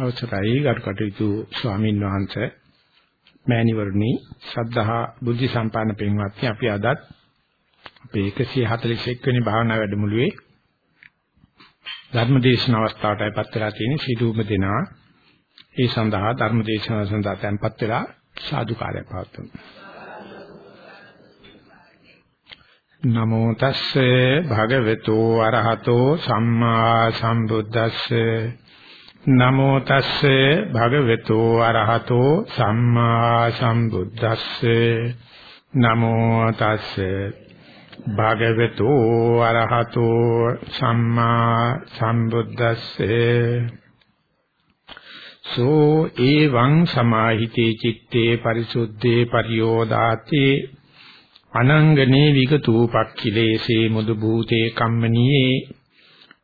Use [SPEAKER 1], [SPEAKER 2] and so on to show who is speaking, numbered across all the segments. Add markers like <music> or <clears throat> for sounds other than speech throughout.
[SPEAKER 1] අවසරයි ගරුකටයුතු ස්වාමින් වහන්සේ මෑණිවරණි ශ්‍රද්ධහා බුද්ධ සම්පන්න පින්වත්නි අපි අදත් අපේ 141 වෙනි භාවනා වැඩමුළුවේ ධර්මදේශන අවස්ථාවටයි පත් වෙලා තියෙන සිදුවම දෙනා ඒ සඳහා ධර්මදේශන සඳහා tempත් වෙලා සාදුකාරය පවතුමු නමෝ තස්සේ භගවතු අරහතෝ සම්මා සම්බුද්දස්සේ නමෝ තස්සේ භගවතු අරහතෝ සම්මා සම්බුද්දස්සේ. නමෝ තස්සේ භගවතු අරහතෝ සම්මා සම්බුද්දස්සේ. සෝ එවං සමාහිතේ චitte පරිසුද්ධේ පරියෝදාති. අනංගනේ විගතූපක්ඛිලේසේ මුදු භූතේ කම්මනියේ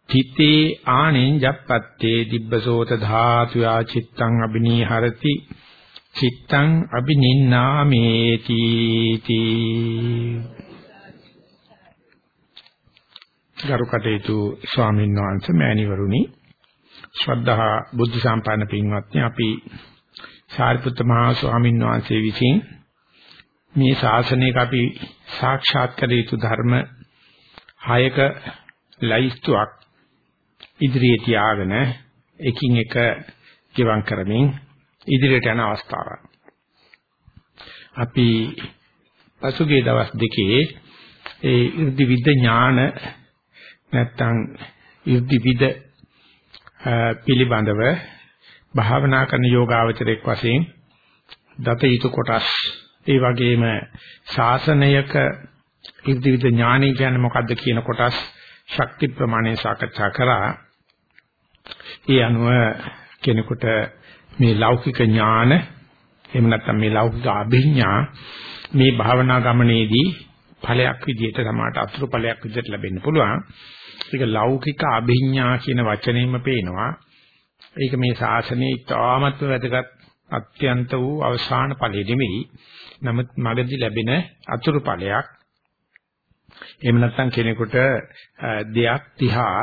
[SPEAKER 1] තිතේ ආනෙන් ජප්පත්තේ දිබ්බසෝත ධාතු ආචිත්තං අබිනීහරති චිත්තං අබිනින්නාමේති තී. ගරුකටේතු ස්වාමීන් වහන්සේ මෑණිවරුනි ශ්‍රද්ධා බුද්ධ සම්පන්න පින්වත්නි අපි සාරිපුත්ත මහා ස්වාමීන් වහන්සේ විසින් මේ ශාසනයක අපි සාක්ෂාත් කළ යුතු ධර්ම හයක ලයිස්තුවක් ඉදිරියේ තියාගෙන එකින් එක ජීවම් කරමින් ඉදිරියට යන අවස්ථාවක්. අපි පසුගිය දවස් දෙකේ ඒ 이르දි විද ඥාන නැත්තම් 이르දි විද පිළිබඳව භාවනා කරන යෝගාවචරයක් වශයෙන් දත යුතු කොටස් ඒ වගේම ශාසනයක ඉර්ධිවිද ඥානය කියන්නේ මොකද්ද කියන කොටස් ශක්ති ප්‍රමාණය සාකච්ඡා කරා ඒ අනුව කෙනෙකුට මේ ලෞකික ඥාන එහෙම නැත්නම් මේ ලෞකික අභිඥා මේ භාවනා ගමනේදී ඵලයක් විදිහට සමාට අතුරු ඵලයක් විදිහට ලැබෙන්න පුළුවන්. ඒක ලෞකික අභිඥා කියන වචනයෙන්ම පේනවා. ඒක මේ ශාසනයේ ඉතාමත් වැදගත් අත්‍යන්ත වූ අවසාන ඵලෙ නෙමෙයි. නමුත් මගදී ලැබෙන අතුරු ඵලයක්. එහෙම නැත්නම් කෙනෙකුට දෙයක් තිහා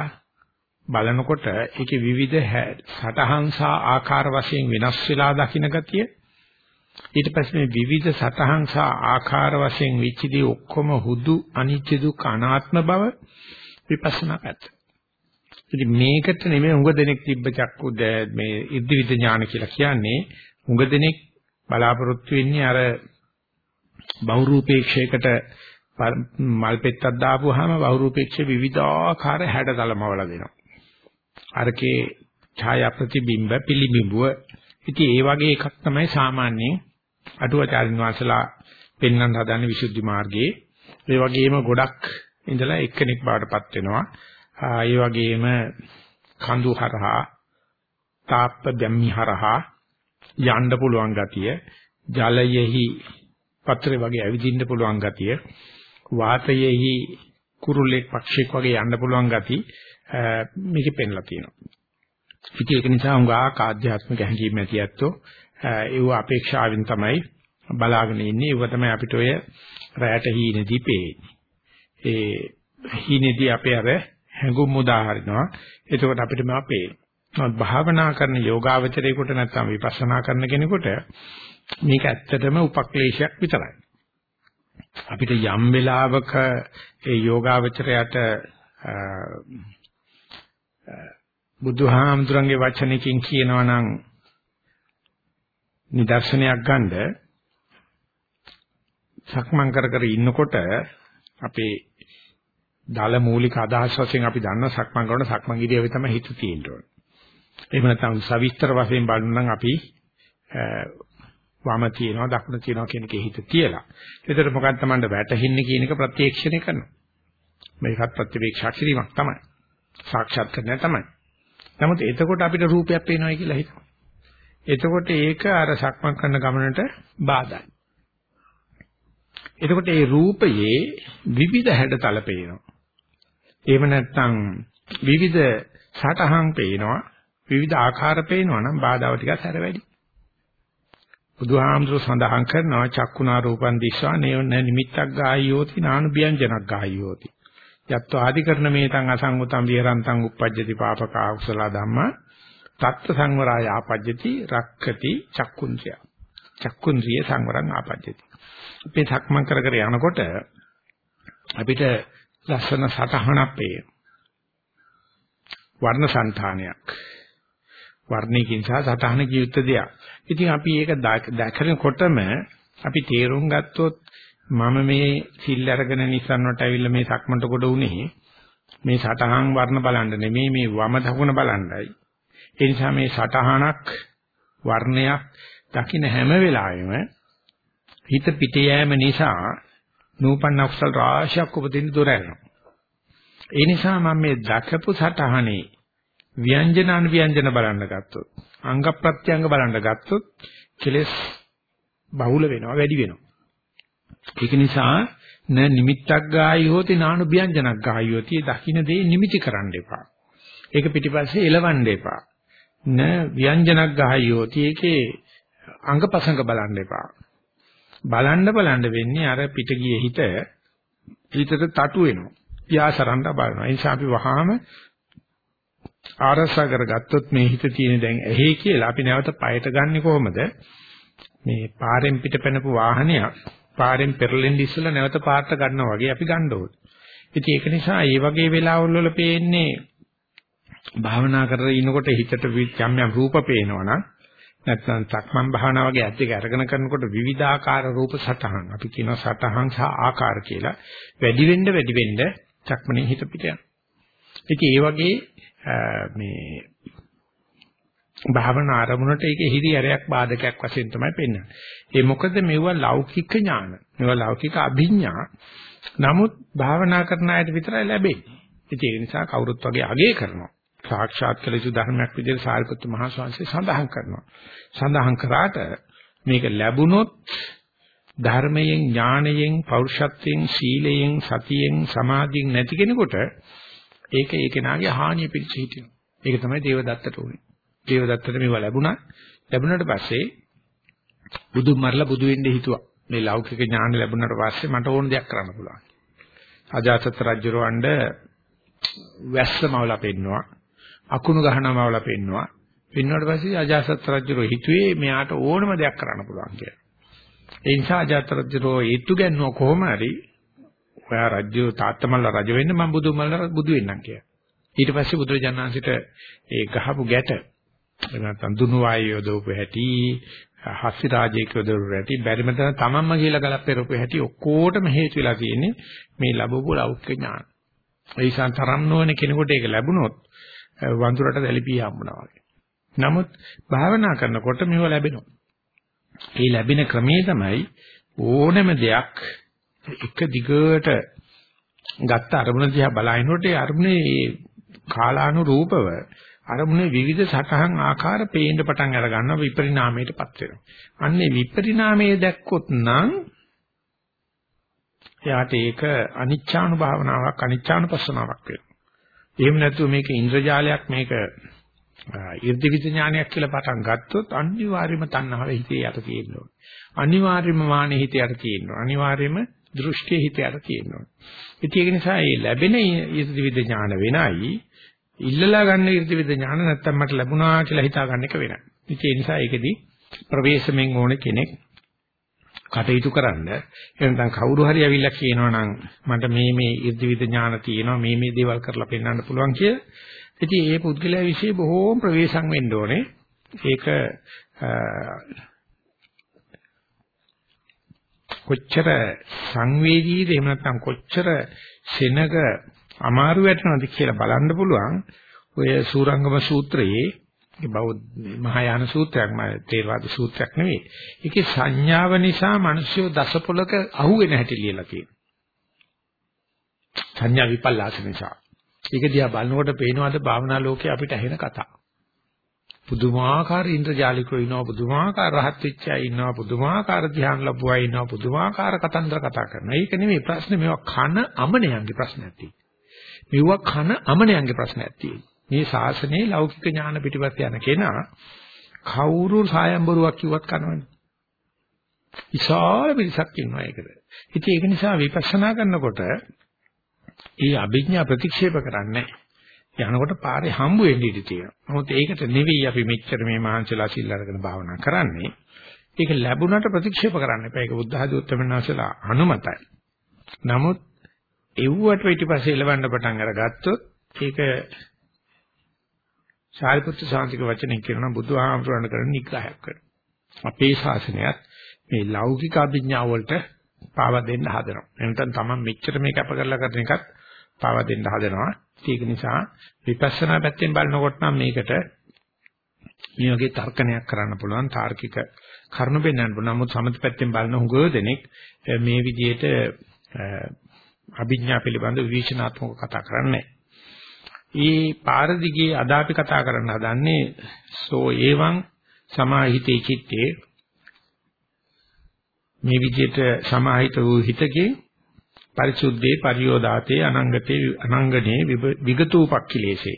[SPEAKER 1] බලනකොට ඒකේ විවිධ සටහන් සහ ආකාර වශයෙන් වෙනස් වෙලා දකින්න ගතිය ඊට පස්සේ මේ විවිධ සටහන් සහ ආකාර වශයෙන් විචිදී ඔක්කොම හුදු අනිත්‍ය දුක් අනාත්ම බව විපස්සනා පැත්ත. ඉතින් මේකට නෙමෙයි උඟ දෙනෙක් තිබ්බ චක්කු මේ ඉද්ධි විද ඥාන කියලා කියන්නේ උඟ දෙනෙක් බලාපොරොත්තු වෙන්නේ අර බහුරූපේක්ෂයකට මල් පෙත්තක් දාපුවාම බහුරූපේක්ෂ විවිධාකාර හැඩතලමවල දෙනවා. අරකේ ඡායා ප්‍රතිබිම්බ පිළිබිඹුව. ඉතින් ඒ වගේ එකක් තමයි සාමාන්‍යයෙන් අටුවාචාරින් වාසලා පෙන්වන්න හදන්නේ විසුද්ධි මාර්ගයේ. ඒ වගේම ගොඩක් ඉඳලා එක්කෙනෙක් බවටපත් වෙනවා. ඒ වගේම කඳු හරහා තාප්ප දැම්මි හරහා යන්න පුළුවන් ගතිය ජලයෙහි පත්‍රේ වගේ ඇවිදින්න පුළුවන් ගතිය වාතයෙහි කුරුල්ලෙක් පක්ෂියෙක් වගේ යන්න පුළුවන් ගතිය මේකේ පෙන්ලා තියෙනවා. ඉතින් ඒක නිසා උඟා ආධ්‍යාත්මික හැඟීම් ඇති ඇත්තෝ ඒව අපේක්ෂාවෙන් තමයි බලාගෙන ඉන්නේ. ඒව තමයි අපිට ඔය රැයට හීනේදී පේන්නේ. ඒ හීනේදී අපේ අර හැඟුම් උදාහරනවා. එතකොට අපිට මේවා පේනවා. නමුත් භාවනා කරන යෝගාවචරයේකට නැත්නම් විපස්සනා කරන කෙනෙකුට මේක ඇත්තටම උපක්ලේශයක් විතරයි. අපිට යම් වෙලාවක ඒ යෝගාවචරයට බුදුහාමුදුරන්ගේ වචනකින් කියනවා නම් නිදර්ශනයක් ගන්න සක්මන් කර කර ඉන්නකොට අපේ දල මූලික අදහස් වශයෙන් අපි දන්න සක්මන් කරන සක්මන් ඉරියවේ තමයි හිත තියෙන්න ඕනේ. එහෙම නැත්නම් සවිස්තර වශයෙන් බලන්න නම් අපි වම තියනවා දකුණ තියනවා කියන එකේ හිත තියලා. ඒතර මොකක්ද Tamanda වැටෙන්නේ කියන එක ප්‍රත්‍යක්ෂණය කරනවා. මේකත් ප්‍රතිවේක්ෂා කිරීමක් තමයි. සාක්ෂාත් කරන්නේ තමයි. නමුත් එතකොට අපිට රූපයක් පේනවායි කියලා හිතනවා. එතකොට ඒක අර සක්මන් කරන ගමනට බාධායි. එතකොට ඒ රූපයේ විවිධ හැඩතල පේනවා. එහෙම නැත්නම් විවිධ සටහන් පේනවා, විවිධ ආකාර පේනවා නම් බාධාව ටිකක් හැර වැඩි. බුදුහාමුදුර සඳහන් කරනවා චක්කුණා රූපන් දිස්වා නේව නිමිත්තක් ගායියෝති නානු ව්‍යංජනක් ගායියෝති. යත්ව ආදි කරන මේතං අසංගතං විහරන්තං uppajjati papaka akusala dhamma තත්ත්ව සංවරය ආපජ්ජති රක්කති චක්කුන්ද්‍රිය. චක්කුන්ද්‍රිය සංවරං ආපජ්ජති. මේ සක්මන් කර කර යනකොට අපිට ලස්සන සටහනක් පේන. වර්ණ సంతානයක්. වර්ණයකින් සහ සටහනකින් යුක්ත දෙයක්. ඉතින් අපි ඒක දැකනකොටම අපි තේරුම් ගත්තොත් මම මේ සිල් අරගෙන Nissan වලට ඇවිල්ලා මේ සක්මන්ට කොට උනේ මේ සටහන් වර්ණ බලන්න නෙමෙයි මේ වම දකුණ බලන්නයි. ඒ නිසා මේ සටහනක් වර්ණයක් දකින්න හැම වෙලාවෙම හිත පිට යෑම නිසා නූපන්න අකුසල රාශියක් උපදින්න දොර යනවා. ඒ නිසා මම මේ දකපු සටහනේ ව්‍යංජන අනුව්‍යංජන බලන්න ගත්තොත් අංග ප්‍රත්‍යංග බලන්න ගත්තොත් කෙලස් බහුල වෙනවා වැඩි වෙනවා. ඒක නිසා න නිමිත්තක් ගායි හොති නානු ව්‍යංජනක් ගායි හොති දකින්න දේ නිමිති කරන්න එපා. ඒක පිටිපස්සේ එලවන්න එපා. න ව්‍යංජනක් ගායි හොති ඒකේ අංගපසංග බලන්න එපා. බලන්න බලන්න වෙන්නේ අර පිට ගියේ හිත හිතට තටු වෙනවා. පියාසරන්න බලනවා. ඒ නිසා අපි වහාම ආරසා කරගත්තොත් මේ හිත තියෙන දැන් ඇහි කියලා අපි නැවත පයට ගන්නෙ කොහොමද? මේ පාරෙන් පිට පැනපු වාහනයක් පාරෙන් පෙරලෙන්න ඉස්සෙල්ලා නැවත පාරට ගන්නවා වගේ අපි ගන්න ඕනේ. ඉතින් ඒක නිසා මේ වගේ වෙලාවල් වල පේන්නේ භාවනා කරගෙන ඉනකොට හිතට යම් යම් රූප පේනවනම් නැත්නම් සක්මන් භාවනා වගේ ඇත්ත එක අරගෙන කරනකොට විවිධාකාර රූප සටහන් අපි කියනවා සටහන් සහ ආකාර කියලා වැඩි වෙන්න වැඩි වෙන්න සක්මනේ හිත පිට යනවා. ඉතින් ඒ වගේ මේ භාවනා ආරමුණට ඒකේ හිරියරයක් බාධකයක් වශයෙන් තමයි පෙන්වන්නේ. ඒ මොකද මේවා ලෞකික ඥාන. මේවා ලෞකික අභිඥා. නමුත් භාවනා කරන අයට විතරයි ලැබෙන්නේ. ඉතින් ඒ නිසා කවුරුත් වගේ අගය කරනවා. සාක්ෂාත් කළ යුතු ධර්මයක් විදිහට සාරිපුත්තු මහ ස්වාමීන් සඳහන් කරනවා. සඳහන් කරාට මේක ලැබුණොත් ධර්මයෙන් ඥානයෙන් පෞරුෂත්වයෙන් සීලයෙන් සතියෙන් සමාධියෙන් නැති කෙනෙකුට ඒක ඒ කෙනාගේ හානිය පිළිච්ච හිටිනවා. ඒක තමයි දේවදත්තට උනේ. දේවදත්තට මේවා ලැබුණා. ලැබුණාට පස්සේ බුදුන් මරලා බුදු වෙන්න හිතුවා. මේ ලෞකික ඥාන ලැබුණාට පස්සේ මට ඕන දෙයක් කරන්න පුළුවන්. අජාසත් රජුරවණ්ඩ වැස්සමවලා පෙන්නවා. අකුණු ගහනමවලා පෙන්නවා. පෙන්වුවාට පස්සේ අජාසත් රජුරෝ හිතුවේ මෙයාට ඕනම දෙයක් කරන්න පුළුවන් කියලා. ඒ නිසා අජාසත් රජුරෝ ඊතු ගන්නව කොහොම හරි ඔයා රජු තාත්තමල්ල රජ වෙන්න මම බුදුමල්ල බුදු වෙන්නම් කියලා. ඊට පස්සේ බුදුරජාණන්සිට ඒ ගහපු ගැට නැත්නම් දුනු වායය යොදවපු හැටි හස්සි රාජේක යොදවපු හැටි බැරිම තන තමන්ම කියලා ගලප් පෙරපු හැටි ඔක්කොටම හේතු වෙලා තියෙන්නේ මේ ලැබපු ලෞකික ඥාන. ඒ නිසා තරම් නොවන කෙනෙකුට ඒක ලැබුණොත් වඳුරට දැලිපිය හම්බුනා වගේ. නමුත් භාවනා කරනකොට මේව ලැබෙනවා. ඒ ලැබෙන ක්‍රමේ තමයි ඕනෑම දෙයක් එක දිගට ගත්ත අරමුණ දිහා බලනකොට ඒ අරමුණේ කාලානුරූපව අරමුණේ විවිධ සටහන් ආකාර පේන්න පටන් අර ගන්නවා විපරිණාමයටපත් වෙනවා. අන්නේ විපරිණාමයේ දැක්කොත් නම් එයාට ඒක අනිච්චානුභාවනාවක් අනිච්චානුපස්සනාවක් වෙනවා. එහෙම නැතුව මේක ඉන්ද්‍රජාලයක් මේක ඉර්ධිවිද ඥානයක් කියලා පටන් ගත්තොත් අනිවාර්යයෙන්ම තණ්හාව හිතේ යට තියෙනවා. අනිවාර්යයෙන්ම මානෙ හිතේ යට තියෙනවා. අනිවාර්යයෙන්ම දෘෂ්ටිය හිතේ යට තියෙනවා. ඉතින් ඒක නිසා මේ ලැබෙන ඉර්ධිවිද ඥාන වෙනයි ඉල්ලලා ගන්න ඉර්ධිවිද ඥාන නැත්තම් මට ලැබුණා කියලා හිතා ගන්න එක වෙනයි. ඉතින් ඒ නිසා ඒකෙදි ප්‍රවේශමෙන් ඕනේ කෙනෙක් කටයුතු කරන්න එහෙනම් කවුරු හරි ඇවිල්ලා කියනවා නම් මට මේ මේ ඉර්ධිවිද ඥාන තියෙනවා මේ මේ දේවල් කරලා පෙන්වන්න පුළුවන් කිය. ඉතින් ඒ පුද්ගලයා વિશે බොහෝම ප්‍රවේශම් වෙන්න ඕනේ. ඒක කොච්චර සංවේදීද එහෙම නැත්නම් කොච්චර සෙනග අමාරු වැටෙනවද කියලා බලන්න පුළුවන්. ඔය සූරංගම සූත්‍රයේ ඒ බෞද්ධ මහායාන සූත්‍රයක් මම තේරවාද සූත්‍රයක් නෙවෙයි. ඒකේ සංඥාව නිසා මිනිස්සු දසපොලක අහුවෙන හැටි ලියලා තියෙනවා. සංඥා විපල්ලාස නිසා. ඒක දිහා බලනකොට පේනවාද භාවනා ලෝකේ අපිට ඇහෙන කතා. පුදුමාකාර ඉන්ද්‍රජාලිකෝ ඉන්නවා පුදුමාකාර රහත් වෙච්චා ඉන්නවා පුදුමාකාර ධ්‍යාන ලැබුවා ඉන්නවා පුදුමාකාර කතන්දර කතා කරනවා. ඒක නෙමෙයි ප්‍රශ්නේ මේවා කන අමනයන්ගේ ප්‍රශ්නයක් තියෙන්නේ. මෙවුවා කන අමනයන්ගේ ප්‍රශ්නයක් තියෙන්නේ. මේ ශාසනයේ ලෞකික ඥාන පිටිපස්ස යන කෙනා කවුරු සායම්බරුවක් කිව්වත් කනවනේ. විශාල පිරිසක් ඉන්නවා ඒකද. ඉතින් ඒක නිසා විපස්සනා කරනකොට ඒ අභිඥා ප්‍රතික්ෂේප කරන්නේ යනකොට පාරේ හම්බ වෙන්න ඉඩ තියෙනවා. නමුත් ඒකට නෙවෙයි අපි මෙච්චර මේ මහන්සිලා සිල් අරගෙන භාවනා කරන්නේ. ඒක ලැබුණට ප්‍රතික්ෂේප කරන්න එපා. ඒක බුද්ධ ආදී උත්තරමනාසලා අනුමතයි. නමුත් එව්වට ඊටපස්සේ එලවන්න පටන් අරගත්තොත් ඒක සාරිපුත්‍ර සාන්තික වචනෙන් කියනවා බුදුහාමුදුරණ කරන නිග්‍රහයක් කරනවා. අපේ ශාසනයත් මේ ලෞකික අභිඥාව වලට පාව දෙන්න හදනවා. එනතන් තමයි මෙච්චර මේක අප කරලා කරන එකත් පාව දෙන්න හදනවා. ඒක නිසා විපස්සනා පැත්තෙන් බලනකොට නම් මේකට මේ වගේ තර්කණයක් කරන්න පුළුවන් තාර්කික කරුණු බෙන්නන්න පුළුවන්. නමුත් සමථ පැත්තෙන් බලන හුඟ දෙනෙක් මේ විදිහට අභිඥා පිළිබඳ විවේචනාත්මක කතා කරන්නේ. ඊ පාරදිගේ අදාපි කතා කරන්න හදන්නේ සෝ ඒවං සමාහිතේ චිත්තේ. මේ විදිහට සමාහිත වූ හිතකේ පරිසුද්ධේ පරියෝදාතේ අනංගතේ අනංගනේ විගතූපක්ඛිලේසේ.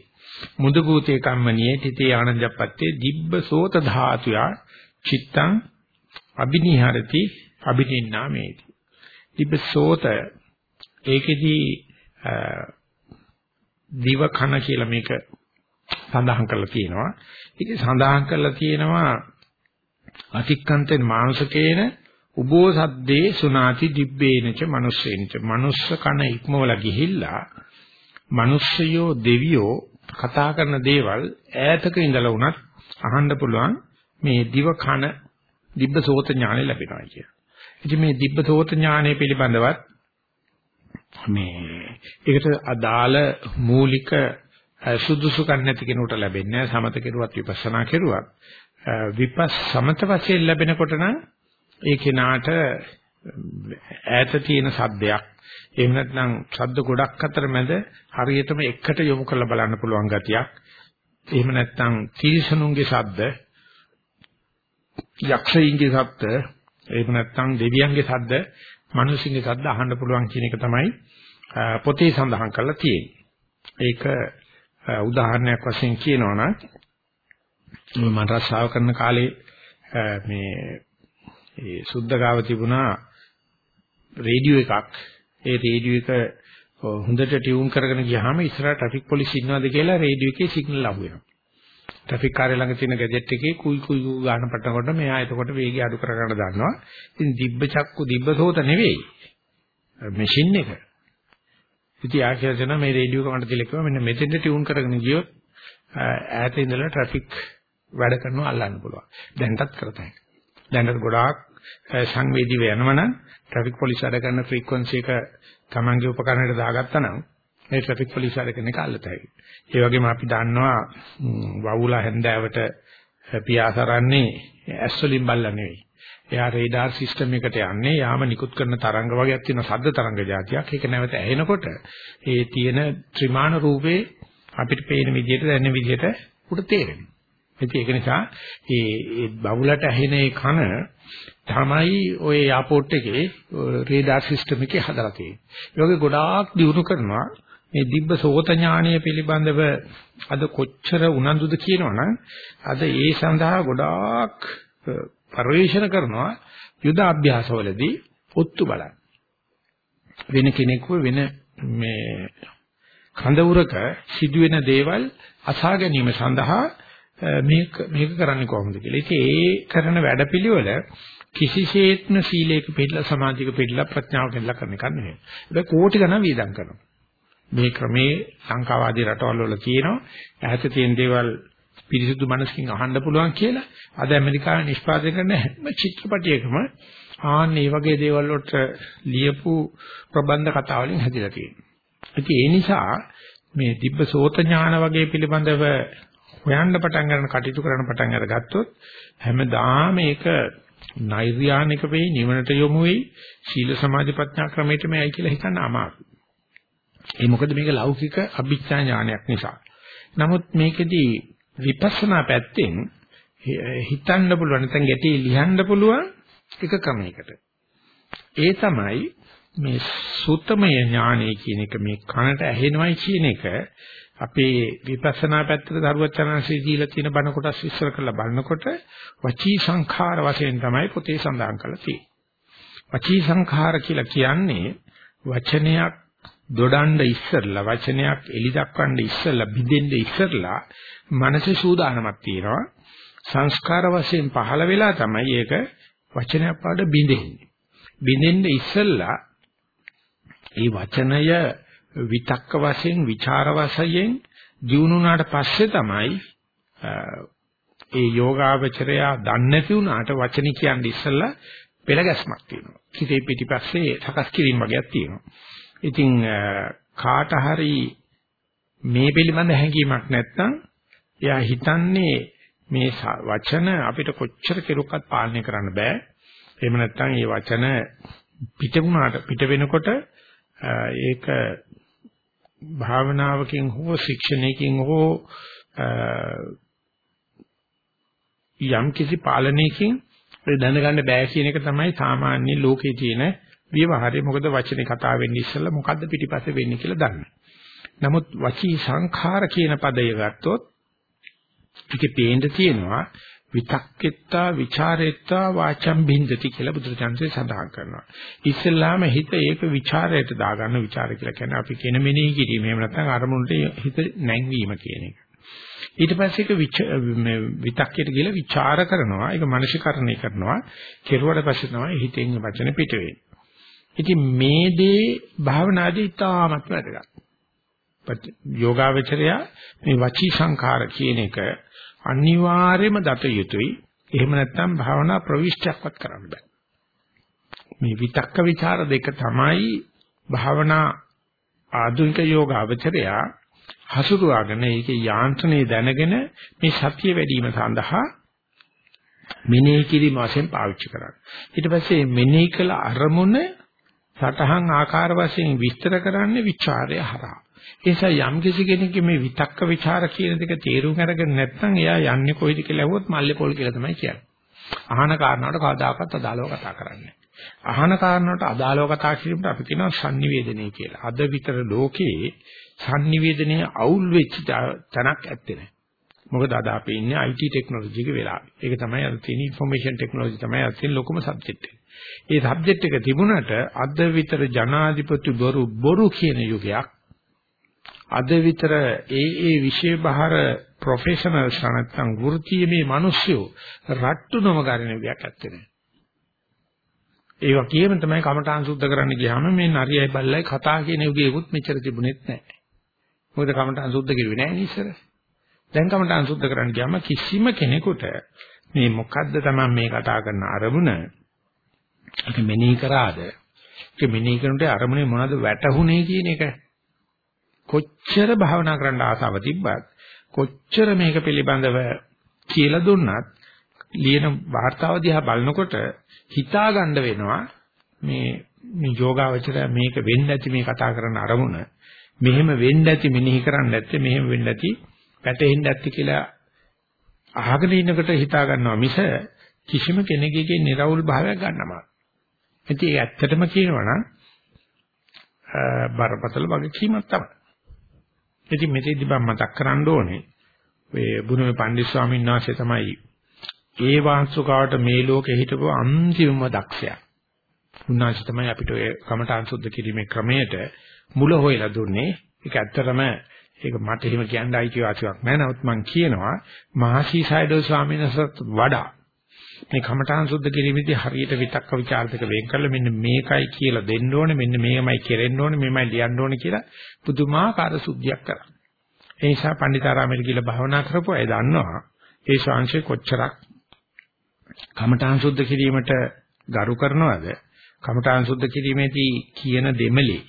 [SPEAKER 1] මුද භූතේ කම්මනියේ තිතේ ආනන්දපත්තේ දිබ්බ සෝත ධාතුයා චිත්තං අබිනිහරති අබිනින්නාමේති. දිබ්බ සෝත ඒකෙදී දිව කන කියලා මේක සඳහන් කරලා තියෙනවා. ඒක සඳහන් කරලා තියෙනවා අතික්කන්තෙන් මානසකේන උබෝ සද්දේ සුනාති දිබ්බේනච මනුස්සේනච මනුස්ස කන ඉක්මවල ගිහිල්ලා මිනිස්සයෝ දෙවියෝ කතා කරන දේවල් ඈතක ඉඳලා වුණත් අහන්න පුළුවන් මේ දිව කන දිබ්බ සෝත ඥානෙ ලැබෙනවා කිය. ඉතින් මේ දිබ්බ සෝත ඥානෙ පිළිබඳවත් මේ ඒකට අදාළ මූලික සුදුසුකම් නැති කෙනෙකුට ලැබෙන්නේ නැහැ. සමත කෙරුවත් විපස්සනා කෙරුවත්. විපස් සමත වශයෙන් ලැබෙනකොට නම් ඒ කෙනාට ඈත තියෙන සද්දයක්. එහෙම නැත්නම් ශබ්ද ගොඩක් අතර මැද හරියටම එකට යොමු කරලා බලන්න පුළුවන් ගතියක්. එහෙම නැත්නම් තීසනුන්ගේ ශබ්ද යක්ෂයින්ගේ ශබ්ද එහෙම නැත්නම් දෙවියන්ගේ ශබ්ද මිනිස්සුන්ගේ ශබ්ද අහන්න පුළුවන් කියන එක තමයි පොතේ සඳහන් කරලා තියෙන්නේ. ඒක උදාහරණයක් වශයෙන් කියනවා නම් මම රස්සාව කරන කාලේ මේ ඒ සුද්ධගාව තිබුණා රේඩියෝ එකක්. ඒ රේඩියෝ එක හොඳට ටියුන් කරගෙන ගියාම ඉස්සරහ ට්‍රැෆික් පොලිස් ඉන්නවද කියලා රේඩියෝ එකේ සිග්නල් අහුවෙනවා. ට්‍රැෆික් කාර්ය ළඟ තියෙන ගැජට් එකේ කුයි කුයි ගාන පටනකොට මෙයා එතකොට වේගය අඩු කර ගන්න දන්නවා. ඉතින් දිබ්බ චක්කු දිබ්බ සෝත නෙවෙයි. මැෂින් එක. ඉතින් ආශාසන මේ රේඩියෝ කමකට තියලා කිව්වා මෙන්න මෙතෙන්ට ටියුන් කරගෙන ගියොත් ඈත ඉඳලා ට්‍රැෆික් වැඩ කරනවා අල්ලන්න පුළුවන්. දැන්ටත් කරතයි. දැන්ට ගොඩාක් සංවේදීව යනවනම් ට්‍රැෆික් පොලිස් වැඩ කරන ෆ්‍රීකවන්සි එක Tamange උපකරණයට දාගත්තා නම් මේ ට්‍රැෆික් පොලිස් වැඩ කරන එක අල්ලතයි. ඒ වගේම අපි දන්නවා වවුලා හැන්දෑවට පියාසරන්නේ ඇස් වලින් බල්ලා නෙවෙයි. එයා රේඩාර් සිස්ටම් එකට යන්නේ යාම නිකුත් කරන තරංග වගේක් තියෙන ශබ්ද තරංග જાතියක්. ඒක නැවත ඇහෙනකොට ඒ තියෙන ත්‍රිමාණ රූපේ අපිට පේන විදිහට දැනෙන විදිහට උට තේරෙනවා. ඉතින් ඒක නිසා මේ බබුලට ඇහෙන ඒ කන තමයි ওই එයාපෝට් එකේ රේඩාර් සිස්ටම් එකේ හදලා තියෙන්නේ. ගොඩාක් දියුණු කරනවා මේ දිබ්බ සෝත ඥානය පිළිබඳව අද කොච්චර උනන්දුද කියනවනම් අද ඒ සඳහා ගොඩාක් පරිශන කරනවා යුද අභ්‍යාසවලදී ඔත්තු බලන්න. වෙන කෙනෙකුව වෙන මේ කඳවුරක සිදුවෙන දේවල් අසා ගැනීම සඳහා මේක මේක කරන්නේ කොහොමද කියලා. ඉතින් ඒ කරන වැඩපිළිවෙල කිසිසේත්ම සීලයක පිළිලා සමාධියක පිළිලා ප්‍රඥාවක පිළිලා කරන එක නෙවෙයි. ඒක කෝටි ගණන් වේදම් කරනවා. මේ ක්‍රමේ සංකාවාදී රටවල් වල තියෙනවා. ඈත තියෙන දේවල් පිරිසුදු මනසකින් අහන්න පුළුවන් කියලා අද ඇමරිකාවේ නිෂ්පාදනය කරන හැම චිත්‍රපටයකම ආන් මේ වගේ දේවල් වලට ලියපු ප්‍රබන්ධ කතා වලින් හැදිලා තියෙනවා. ඉතින් ඒ නිසා මේ දිබ්බ සෝත ඥාන වගේ පිළිබඳව හොයන්න පටන් ගන්න කටයුතු කරන්න පටන් අරගත්තොත් හැමදාම මේක නෛර්යානික වෙයි නිවනට යොමු වෙයි සීල සමාධි ප්‍රඥා ක්‍රමයටමයි කියලා හිතන්න අමාරුයි. ඒ මොකද මේක ලෞකික අභිඥා ඥානයක් නිසා. නමුත් මේකෙදී විපස්සනා පැත්තෙන් හිතන්න පුළුවන් නැත්නම් ගැටි ලියන්න පුළුවන් එක ක්‍රමයකට. ඒ තමයි මේ සුත්තමය ඥානය කියන එක මේ කනට ඇහෙනවයි කියන එක අපේ විපස්සනා පැත්තට දරුවචනන්සේ දීලා තියෙන බණ කොටස් විස්තර කරලා බලනකොට වචී සංඛාර වශයෙන් තමයි පොතේ සඳහන් කරලා තියෙන්නේ. වචී සංඛාර කියලා කියන්නේ වචනයක් දොඩන්න ඉස්සරලා වචනයක් එලි දක්වන්න ඉස්සරලා බිඳෙන්න ඉස්සරලා මනසේ සූදානමක් තියෙනවා සංස්කාර වශයෙන් පහළ වෙලා තමයි ඒක වචනයක් පාඩ බිඳෙන්නේ බිඳෙන්න ඉස්සරලා ඒ වචනය විතක්ක වශයෙන් ਵਿਚාර වශයෙන් දිනුනාට පස්සේ තමයි ඒ යෝගාවචරය දන්නේ නැති වුණාට වචන කියන්නේ ඉස්සෙල්ලා පෙළ ගැස්මක් තියෙනවා. කිතේ පිටිපස්සේ සකස් කිරීම වගේක් තියෙනවා. ඉතින් කාට හරි මේ පිළිබඳ හැඟීමක් නැත්නම් එයා හිතන්නේ මේ වචන අපිට කොච්චර කෙරුක්වත් පාලනය කරන්න බෑ. එහෙම නැත්නම් මේ වචන පිට වුණාට පිට වෙනකොට ඒක භාවනාවකින් හෝ ශික්ෂණයකින් හෝ යම් කිසි පාලනයකින් දැනගන්න බෑ කියන එක තමයි සාමාන්‍ය ලෝකේ තියෙන ව්‍යවහාරේ මොකද වචනේ කතා වෙන්නේ ඉස්සෙල්ලා මොකද්ද පිටිපස්සේ වෙන්නේ කියලා දන්නේ. නමුත් වචී සංඛාර කියන පදය ගත්තොත් ඒකේ පේන්න තියෙනවා විතක්කෙත්තා ਵਿਚාරෙත්තා වාචම් බින්දති කියලා බුදුරජාන්සේ සඳහන් කරනවා. ඉස්සෙල්ලාම හිත ඒක ਵਿਚාරයට දාගන්න ਵਿਚාර කියලා කියන්නේ අපි කියන මෙනෙහි කිරීම. එහෙම නැත්නම් අරමුණට හිත නැංවීම කියන එක. ඊට පස්සේ ඒක විතක්කයට ගිහලා ਵਿਚාර කරනවා. ඒක මනසිකරණය කරනවා. කෙරුවට පස්සේ තමයි හිතෙන් වචන පිට වෙන්නේ. ඉතින් මේ දේ භාවනාදී ඉතාමත් වැදගත්. යෝගාවචරය මේ වචී සංඛාර කියන එක අනිවාර්යයෙන්ම දත යුතුයි. එහෙම නැත්නම් භාවනා ප්‍රවිෂ්ඨයක්වත් කරන්න බෑ. මේ විතක්ක ਵਿਚාර දෙක තමයි භාවනා ආධුනික යෝග අවචරයා හසුරුවාගෙන ඒකේ යාන්ත්‍රණය දැනගෙන මේ සතිය වැඩි වීම සඳහා මෙනෙහි කිරීම වශයෙන් පාවිච්චි කරන්නේ. ඊට පස්සේ මෙනෙහි කළ අරමුණ සටහන් ආකාර වශයෙන් විස්තර කරන්නේ ਵਿਚාරය හරහා. ඒසයි යම් කිසි කෙනෙක්ගේ මේ විතක්ක ਵਿਚාර කියන දෙක තේරුම් අරගෙන නැත්නම් එයා යන්නේ කොයිද කියලා ඇහුවොත් මල්ලේ පොල් කියලා තමයි කියන්නේ. අහන කාරණාවට කවදාකවත් අදාළව කතා කරන්නේ අහන කාරණාවට අදාළව කතා කිරීමට අපි කියනවා sannivedanaya කියලා. අද විතර ලෝකයේ sannivedanaya අවුල් වෙච්ච තැනක් ඇත්තේ නැහැ. මොකද අද අපි ඉන්නේ IT ටෙක්නොලොජි එක වෙලාවේ. ඒක තමයි අද තියෙන information technology තමයි අද තියෙන ලොකුම subject එක. ඒ සබ්ජෙක්ට් එක තිබුණට අද විතර ජනාධිපති බොරු බොරු කියන යුගයක් අද විතර ඒ ඒ විෂය බහර ප්‍රොෆෙෂනල්ස් නැත්නම් වෘත්තීය මේ මිනිස්සු රට්ටු නොමගරින වියක් ඇත්තේ නැහැ. ඒ වගේම තමයි කමඨාන් සුද්ධ කරන්න ගියාම මේ නරියයි බල්ලයි කතා කියන යුගයකුත් මෙච්චර තිබුණෙත් නැහැ. මොකද කමඨාන් සුද්ධ කිරුවේ නැහැ ඉස්සර. දැන් කමඨාන් සුද්ධ කරන්න ගියාම කිසිම කෙනෙකුට මේ මොකද්ද තමයි මේ කතා කරන අරමුණ ඒක මෙනෙහි කරාද? ඒක මෙනෙහි කරනකොට අරමුණේ මොනවද වැටහුනේ කියන එක? කොච්චර භාවනා කරන්න ආසාව තිබ්බත් කොච්චර මේක පිළිබඳව කියලා දුන්නත් ලියන වார்த்தාව දිහා බලනකොට හිතා ගන්න වෙනවා මේ මේ යෝගාවචරය මේක වෙන්න ඇති මේ කතා කරන අරමුණ. මෙහෙම වෙන්න ඇති මෙනෙහි කරන්න ඇත්තේ මෙහෙම වෙන්න ඇති පැටෙන්න ඇති කියලා අහගෙන ඉන්නකොට හිතා ගන්නවා මිස කිසිම කෙනෙකුගේ නිර්වෘල් භාවයක් ගන්නවා ඉතින් ඒ ඇත්තටම කියනවා නම් බරපතල වගකීමක් තමයි. ඉතින් මෙතෙදි මම මතක් කරන්න ඕනේ ඔය බුදුමේ පණ්ඩිත ස්වාමීන් වහන්සේ තමයි ඒ වාස්තුකාවට මේ ලෝකෙ හිටපු අන්තිමම දක්ෂයා. උන්වහන්සේ තමයි අපිට ඔය කමඨාන් සුද්ධ කිරීමේ ක්‍රමයට මුල හොයලා දුන්නේ. ඒක ඇත්තටම ඒක මට එහෙම කියන්න අයිතිවාසිකමක් නැහැ. නමුත් මම කියනවා මහසී සයිඩෝ ස්වාමීන් වහන්සේට වඩා මේ කමඨාන් සුද්ධ කිරීමේදී හරියට විතක්ක ਵਿਚාර දෙක වෙන් කරලා මෙන්න මේකයි කියලා දෙන්න ඕනේ මෙන්න මේමයි කෙරෙන්න ඕනේ මේමයි ලියන්න ඕනේ කියලා පුදුමාකාර සුද්ධියක් කරා. ඒ නිසා පණ්ඩිතාරාමයට ගිහලා භාවනා කරපුව අය දන්නවා ඒ ශාංශේ කොච්චරක් කමඨාන් සුද්ධ කිරීමට ගරු කරනවද? කමඨාන් සුද්ධ කිරීමේදී කියන දෙමලේ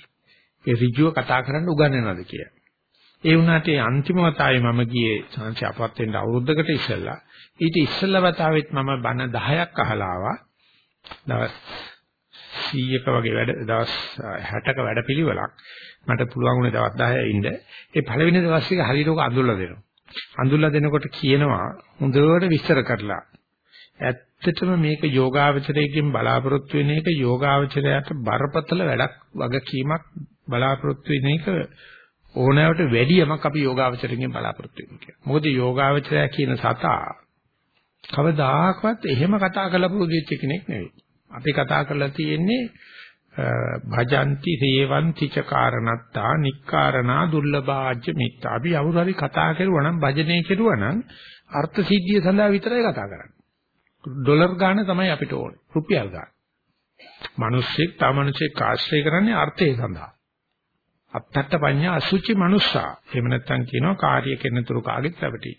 [SPEAKER 1] ඒ ඍජුව කතා කරන්න උගන්වනවද කියලා. ඒ වුණාට ඒ අන්තිම වතාවේ මම ගියේ සංසය අපවත් වෙන්න අවුරුද්දකට ඉස්සෙල්ලා. ඊට ඉස්සෙල්ලා වතාවෙත් මම බණ 10ක් අහලා ආවා. දවස් 100ක වගේ වැඩ දවස් 60ක වැඩපිළිවෙලක්. මට පුළුවන් වුණේ දවස් 10 ඉන්න. ඒ පළවෙනි දවස් එක හරියට අඳුල්ලා දෙනවා. අඳුල්ලා දෙනකොට කියනවා හොඳට විස්තර කරලා. ඇත්තටම මේක යෝගාවචරයෙන් බලාපොරොත්තු වෙන එක යෝගාවචරයට බරපතල වැඩක් වගකීමක් බලාපොරොත්තු වෙන එක ඕනෑවට වැඩි යමක් අපි යෝගාවචරයෙන් බලාපොරොත්තු වෙනවා කියන්නේ. මොකද යෝගාවචරය කියන සතා කවදාකවත් එහෙම කතා කරලා පුරුදු වෙච්ච කෙනෙක් නෙවෙයි. අපි කතා කරලා තියෙන්නේ භජಂತಿ සේවಂತಿ ච කාරණත්තා නික්කාරණා දුර්ලභාජ්‍ය මිත්තා. අපි අවුරු හරි කතා කරුවා නම් භජනය කරුවා නම් අර්ථ සිද්ධිය සඳහා විතරයි කතා කරන්නේ. ඩොලර් ගාණ තමයි අපිට ඕනේ. රුපියල් ගාණ. මිනිස්සෙක් තව මිනිස්සෙක් ආශ්‍රය කරන්නේ අර්ථය සඳහා. අත්තට පඤ්ඤා අසුචි මනුස්සා. එහෙම නැත්නම් කියනවා කාර්ය කෙනතුරු කාගෙත් රැවටි.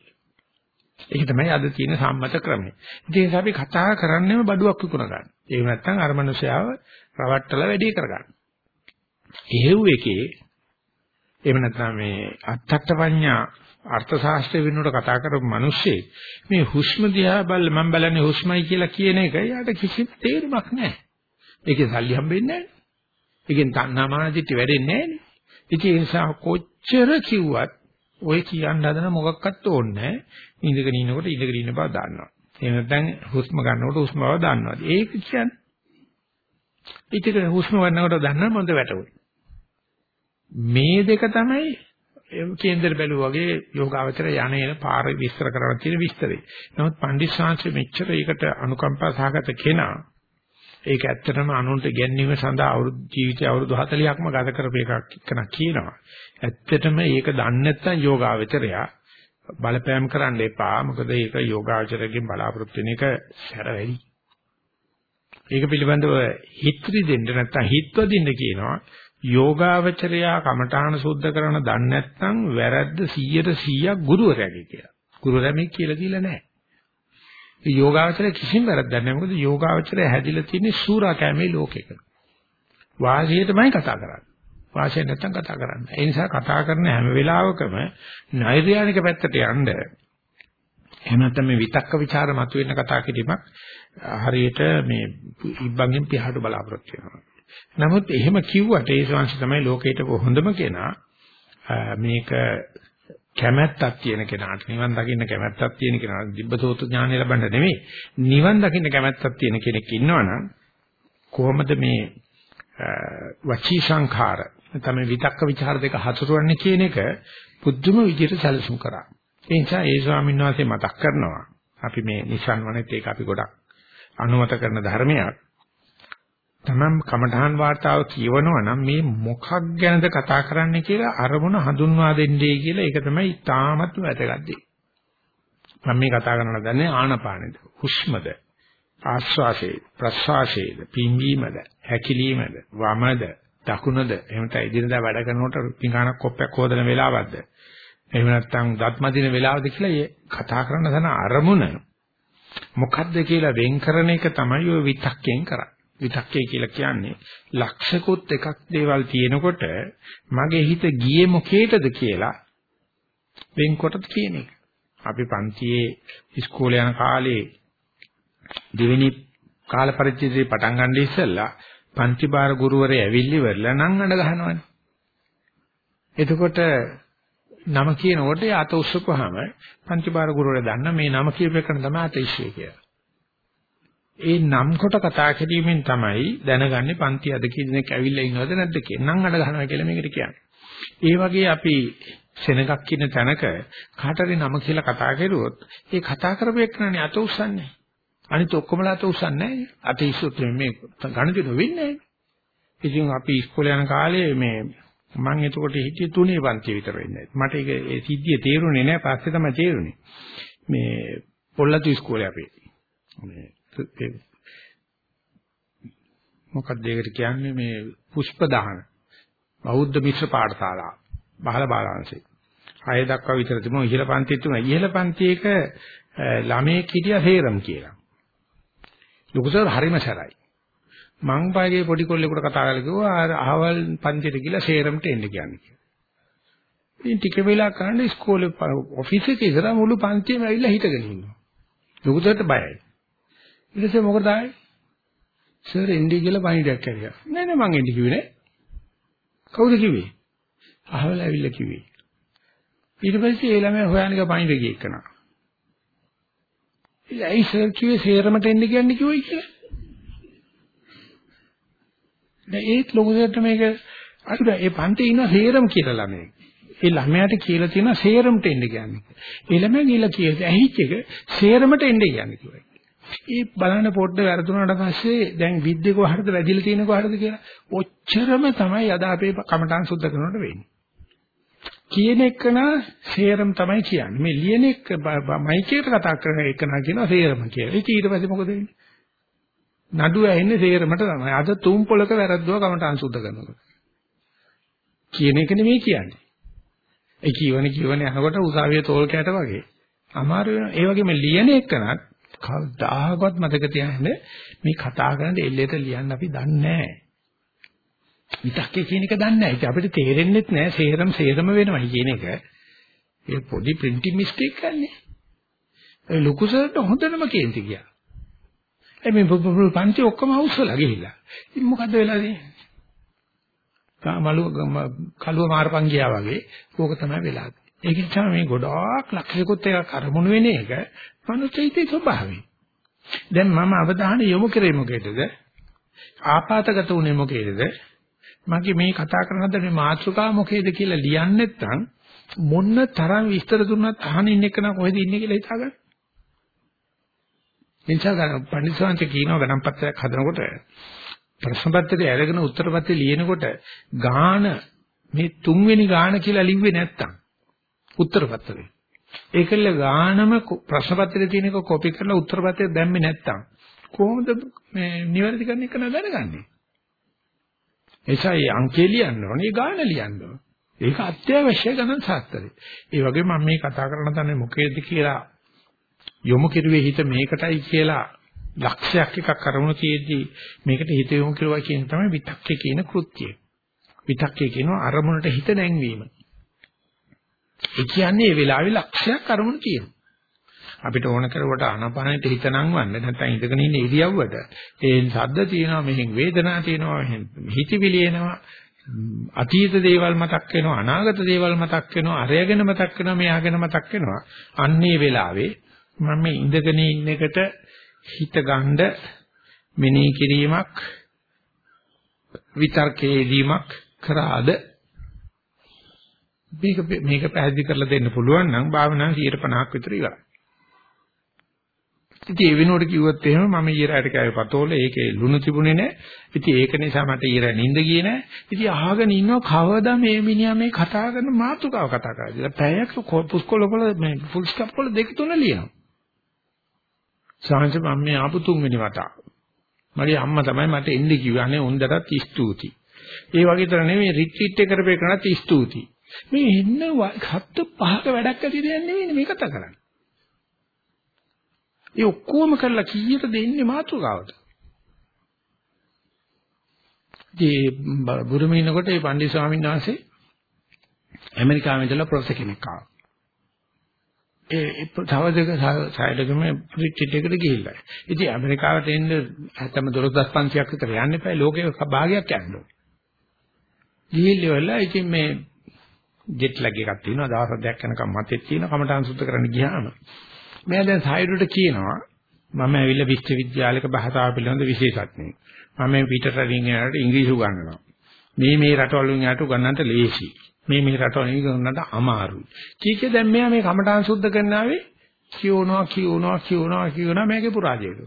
[SPEAKER 1] ඒක තමයි අද තියෙන සම්මත ක්‍රමය. ඉතින් අපි කතා කරන්නේම බඩුවක් විකුණ ගන්න. එහෙම නැත්නම් අර මිනිස්යාව රවට්ටලා වැඩි කරගන්න. එහෙව් එකේ එහෙම නැත්නම් මේ අත්තට පඤ්ඤා අර්ථ ශාස්ත්‍ර වෙනුවට කතා කරපු මිනිස්සේ මේ හුස්ම දිහා බැල මම බලන්නේ හුස්මයි කියලා කියන එක යාට කිසිම තේරුමක් නැහැ. ඒකෙන් සල්ලි හම්බෙන්නේ නැහැ. ඒකෙන් තණ්හාමානදිට වැඩෙන්නේ නැහැ. ඉතින් ඒ නිසා කොච්චර කිව්වත් ඔය කියන්න හදන මොකක්වත් ඕනේ නැහැ. ඉඳගෙන ඉන්නකොට ඉඳගෙන ඉන්න බව දන්නවා. එහෙම නැත්නම් හුස්ම ගන්නකොට හුස්ම බව දන්නවා. ඒක කියන්නේ. ඊටක හුස්ම ගන්නකොට දන්න මොඳ වැටුනේ. මේ දෙක තමයි කේන්දර බැලුවා වගේ යෝගාවචර යන්නේන පාර විස්තර කරලා තියෙන විස්තරේ. නමුත් පණ්ඩිත ශාන්සේ මෙච්චර ඒකට අනුකම්පා සහගත කෙනා ඒක ඇත්තටම අනුන්ට ගැන්වීම සඳහා අවුරුදු ජීවිතය අවුරුදු 40ක්ම ගත කරපු එකක් එක්කන කියනවා. ඇත්තටම ඒක දන්නේ නැත්නම් යෝගාවචරයා බලපෑම් කරන්න එපා. මොකද ඒක යෝගාවචරයෙන් බලාපොරොත්තු වෙන එක සැර වැඩි. ඒක පිළිබඳව හිත්‍රි දෙන්න නැත්නම් හිත්වදින්න කියනවා. යෝගාවචරයා කමඨාන සුද්ධ කරන දන්නේ නැත්නම් වැරද්ද 100ට 100ක් ගුරුවරයාගේ කියලා. ගුරුවරයා මේ කියලා දීලා නැහැ. ඒ යෝගාවචරය කිසිම වැරද්දක් නැහැ. මොකද යෝගාවචරය හැදිලා තියෙන්නේ සූරා කැමේ ලෝකෙක. වාසියටමයි කතා කරන්නේ. වාසිය නැත්තම් කතා කරන්නේ. ඒ නිසා කතා කරන හැම වෙලාවකම නෛර්යානික පැත්තට යන්න එහෙම නැත්නම් මේ විතක්ක ਵਿਚාර මතුවෙන කතා කිරීමක් හරියට මේ ඉබ්බන්ගෙන් පියාට බලාපොරොත්තු වෙනවා. නමුත් එහෙම කිව්වට ඒ ශාංශ තමයි ලෝකේට හොඳම කෙනා මේක කැමැත්තක් තියෙන කෙනාට නිවන් දකින්න කැමැත්තක් තියෙන කෙනාට දිබ්බසෝත ඥානය ලබන්න නෙමෙයි නිවන් දකින්න කැමැත්තක් තියෙන කෙනෙක් ඉන්නවනම් කොහොමද මේ වචී සංඛාර තමයි විතක්ක ਵਿਚාර දෙක හසුරවන්නේ කියන එක පුදුම විදිහට සැලසුම් කරා. ඒ නිසා ඒ ස්වාමීන් වහන්සේ මතක් කරනවා අපි මේ නිසන් වනෙත් ඒක අපි ගොඩක් අනුමත කරන ධර්මයක්. තමන් කමඨහන් වාර්තාව කියවනවා නම් මේ මොකක් ගැනද කතා කරන්න කියලා අරමුණ හඳුන්වා දෙන්නේ කියලා ඒක තමයි තාමත් වැදගත්. දේ. මම මේ කතා කරන්න දන්නේ ආනපානෙද හුස්මද ආශ්වාසයේ ප්‍රශ්වාසයේද පිම්බීමද හැකිලීමද වමද දකුණද? එහෙම නැත්නම් ඉදිරියදා වැඩ කරනකොට පිඟානක් කොප්පයක් හොදන වෙලාවක්ද? එහෙම නැත්නම් දත්මදින වෙලාවද කියලා කතා කරන්න තන අරමුණ මොකද්ද කියලා වෙන් කරන එක තමයි ඔය විතක්කෙන් කරන්නේ. විතක්කේ කියලා කියන්නේ ලක්ෂකොත් එකක් දේවල් තියෙනකොට මගේ හිත ගියේ මොකේටද කියලා වෙන්කොට කියන එක. අපි පන්තියේ ඉස්කෝලේ යන කාලේ දෙවෙනි කාල පරිච්ඡේදයේ පටන් ගන්න ඉස්සෙල්ලා පන්ති බාර ගුරුවරයා ඇවිල්ලි වෙරලා නම් අඬ ගහනවනේ. එතකොට නම කියනකොට අත උස්සපුවාම පන්ති බාර ගුරුවරයා දන්න මේ නම කියපේකන තමයි අතීශය කියලා. ඒ නම් කොට කතා කිරීමෙන් තමයි දැනගන්නේ පන්ති අද කී දෙනෙක් ඇවිල්ලා ඉන්නවද නැද්ද කියලා. නම් අඩ ගන්නවා කියලා මේකට කියන්නේ. ඒ වගේ අපි සෙනගක් ඉන්න තැනක කාටරි නම කියලා කතා කරුවොත් ඒ කතා කරපු එක්කනේ අත උස්සන්නේ. අනිත ඔක්කොමලා අත උස්සන්නේ නැහැ. අත ඉස්සුත් මේ ගණිත වෙන්නේ නැහැ. ඉතින් අපි ඉස්කෝලේ යන කාලේ මේ මම එතකොට හිටියේ තුනේ පන්ති විතර වෙන්නේ. මට ඒක ඒ සිද්ධිය තේරුනේ නැහැ. පස්සේ තමයි තේරුනේ. මේ පොල්ලතු ඉස්කෝලේ අපේ. මේ මොකක්ද ඒකට කියන්නේ මේ පුෂ්ප දාන බෞද්ධ මිශ්‍ර පාඨශාලා බහල බාලාංශේ. හය දක්වා විතර තිබුණා ඉහළ පන්තියේ තුන. ඉහළ පන්තියේක ළමයේ කිටිය හේරම් කියලා. ලොකු සර් හරිම සරයි. මං පාගේ පොඩි කොල්ලෙකුට කතා කරලා කිව්වා අහවල් පන්තියට ගිහලා සේරම්ට එන්න කියන්නේ කියලා. ඉතින් ටික වෙලා කරන්න ඉස්කෝලේ ඔෆිස් එකේ ඉතලා මුළු පන්තියම ඇවිල්ලා හිටගෙන ඉන්නවා. ලොකු සර්ට බයයි. ඊට පස්සේ මොකද ආවේ? සර් එන්නේ කියලා පණිඩයක් කරියා. නෑ නෑ මං එන්නේ කිව්වේ නෑ. කවුද කිව්වේ? අහවල ඇවිල්ලා කිව්වේ. ඊට පස්සේ ඒ ළමයා හොයන්න ගියා පණිඩ ගිය එකන. ඉතින් සර් කිව්වේ සේරමට එන්න කියන්නේ කිව්වයි කියලා. දැන් ඒත් ලොකුසට මේක අර ඒ පන්තිේ ඉන්න සේරම කියලා ළමයි. ඒ ළමයාට කියලා තියෙනවා සේරමට එන්න කියන්නේ. ඒ ළමයා ගිහලා කියද ඇහිච්ච එක සේරමට එන්න කියන්නේ කිව්වා. ඒ බලන්න පොඩ්ඩ වැරදුනාට පස්සේ දැන් විද්‍ය කොහටද වැදිලා තියෙන කොහටද කියලා ඔච්චරම තමයි අද අපේ කමටහන් සුද්ධ කරනකොට වෙන්නේ. කියන එකන සේරම තමයි කියන්නේ. මේ ලියන එක මයිකේට කතා කරන එකන කියනවා සේරම කියලා. ඒක ඊට පස්සේ මොකද වෙන්නේ? නඩුව ඇහෙන්නේ සේරමට තමයි. අද තුන් පොලක වැරද්දුව කමටහන් සුද්ධ කරනකොට. කියන එක නෙමෙයි කියන්නේ. ඒ කියවන කියවන යනකොට උසාවියේ තෝල් කැට වගේ. අමාරු වෙනවා. ඒ වගේම ලියන එකනත් කවදාහක්වත් මතක තියාගන්න මේ කතා කරන එල්ලේට ලියන්න අපි දන්නේ නැහැ. විතක්කේ කියන එක දන්නේ නැහැ. ඒක අපිට තේරෙන්නෙත් නැහැ. සේරම සේරම වෙනවා කියන එක. ඒ පොඩි printing mistake ගන්නෙ. ඒ ලොකු සර්ට හොඳටම කේන්ති ගියා. ඒ මේ පන්ති ඔක්කොම අවුස්සලා ගිහිල්ලා. ඉතින් මොකද්ද වෙලා තියෙන්නේ? මලුව කලුව මාරපන් ගියා වගේ ඕක තමයි වෙලා තියෙන්නේ. ඒක නිසා මේ ගොඩාක් ලක්ෂිකුත් එකක් අරමුණු වෙන එක මනුස්සයිතේ ස්වභාවය. දැන් මම අවධානය යොමු කරේ මොකේදද? ආපాతගත උනේ මොකේදද? මගේ මේ කතා කරන හද මේ මාතෘකාව මොකේද කියලා ලියන්නේ නැත්නම් මොන්න තරම් විස්තර දුන්නත් අහන ඉන්න එක නම් කොහෙද ඉන්නේ කියලා හිතාගන්න. එනිසා ගන්න පඬිස්සංශ කියනවා ගණන් පත්‍රයක් හදනකොට ප්‍රශ්න පත්‍රය අරගෙන උත්තර පත්‍රය ලියනකොට ගාන මේ තුන්වෙනි ගාන කියලා ලිව්වේ නැත්තම් උත්තර පත්‍රේ. ඒකල ගානම ප්‍රශ්න පත්‍රයේ තියෙන එක කොපි කරලා උත්තර පත්‍රය දැම්මේ නැත්තම් කොහොමද මේ නිවැරදි කරන්න එක නදරගන්නේ? එසයි අංකේ ලියන්න ඕනේ ගාන ලියන්න ඕනේ. ඒක අත්‍යවශ්‍ය ගණන් ශාස්ත්‍රය. ඒ වගේම මම මේ කතා කරන තැන මොකේද කියලා යොමු කෙරුවේ හිත මේකටයි කියලා ලක්ෂයක් එකක් අරමුණු තියෙද්දි මේකට හිත යොමු කරුවා කියන තමයි විතක්කේ කියන කෘත්‍යය. විතක්කේ කියනවා අරමුණට හිත නැංවීම. ඒ කියන්නේ මේ වෙලාවේ ලක්ෂයක් අරමුණු තියෙනවා. අපිට ඕන කරුවට ආනාපානෙට හිත නංවන්න නැත්නම් ඉඳගෙන ඉන්න ඉරියව්වට. ඒ ශබ්ද තියෙනවා මෙහෙන් වේදනා තියෙනවා මෙහෙන් හිතවිලි එනවා. අතීත දේවල් මතක් වෙනවා අනාගත දේවල් මතක් වෙනවා අරයගෙන මතක් වෙනවා මෙයාගෙන මතක් වෙනවා. අන්නේ වෙලාවේ මම ඉඳගෙන ඉන්න එකට හිත ගන්න මෙනෙහි කිරීමක් විතර්කයේදීමක් කරාද මේක මේක පැහැදිලි කරලා දෙන්න පුළුවන් නම් භාවනාව 150ක් විතර ඉවරයි. ඉතින් ඒ වෙනුවට කිව්වොත් එහෙම මම ඊරාට කෑවේ පතෝල ඒකේ ලුණු තිබුණේ නැහැ. ඉතින් ඒක නිසා මට ඊරා නිින්ද ගියේ නැහැ. ඉතින් අහගෙන ඉන්නව කවදා මේ මිනිහා මේ කතා කරන මාතෘකාව කතා කරන්නේ. පැයක් පුස්කොළ වල මේ ෆුල් ස්ටොප් වල දෙක තුන ලියනවා. සාංශ මම මේ ආපු තුන්වෙනි වතාව. මගේ අම්මා තමයි මට එන්නේ කිව්වේ. අනේ උන්දටත් ස්තුතියි. ඒ වගේ තර නෙමෙයි රිට්‍රීට් එක කරපේ කරනත් ස්තුතියි. මේ ඉන්න හත් පහක වැඩක් ඇති දෙයක් නෙවෙයි මේ කතා කරන්නේ. ඒ ඔක්කොම කරලා කීයට දෙන්නේ මාතෘකාවට. ඒ බුරුමේ ඉනකොට ඒ පණ්ඩිත ස්වාමීන් වහන්සේ ඇමරිකාවෙන් ඉඳලා ප්‍රොෆෙසර් කෙනෙක් ආවා. ඒ තව දෙක සයිඩකම රිට්‍රීට් එකට ගිහිල්ලා. ඉතින් ඇමරිකාවට එන්න හැතම 12500ක් විතර යන්න එපා ලෝකේ භාගයක් යන්න ඕනේ. ගිහිල්ලා ඉතින් මේ ජෙට් ලැග් එකක් තියෙනවා දවස් දෙකක් යනකම් මතෙත් තියෙන කමටහන් සුද්ධ කරන්න ගියාම මම දැන් සයිඩට කියනවා මම ඇවිල්ලා විශ්වවිද්‍යාලයක භාෂාව පිළිබඳ විශේෂඥයෙක්. මම මේ පිටරටින් යනකොට ඉංග්‍රීසි උගන්වනවා. මේ මේ රටවලින් යට උගන්වන්නට ලේසි. මේ මේ රටවලින් උගන්වන්නට අමාරුයි. කීකේ දැන් මෙයා මේ කමඨාන් සුද්ධ කරනාවේ කියවනවා කියවනවා කියවනවා කියවනවා මේකේ පුරාජයක.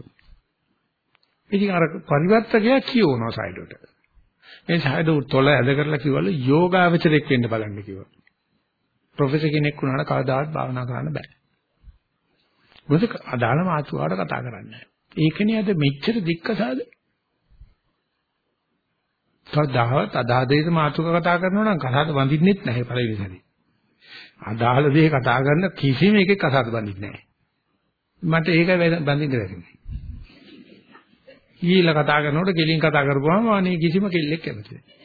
[SPEAKER 1] ඉතින් අර පරිවර්තකයා කියවනවා සයිඩට. මේ සයිඩ තොල ඇද කරලා කිව්වලු යෝගාවචරයක් වෙන්න බලන්න කිව්වා. ප්‍රොෆෙසර් කෙනෙක් වුණාට කවදාවත් භාවනා කරන්න බෑ. මොකද අදාළ මාතෘකාවට කතා කරන්නේ. ඒකනේ අද මෙච්චර දික්කසාද? කවදාවත් අදාළ දෙයක මාතෘකාව කතා කරනවා නම් කතාවට බඳින්නෙත් නැහැ පළවෙනි සැරේ. අදාළ දේ කතා කරන කිසිම එකෙක් කතාවට බඳින්නේ නැහැ. මට ඒක බඳින්න බැරිනේ. ඊළ කතා කරනකොට කෙලින් කතා කරපුවාම අනේ කිසිම කෙල්ලෙක් කැමති නැහැ.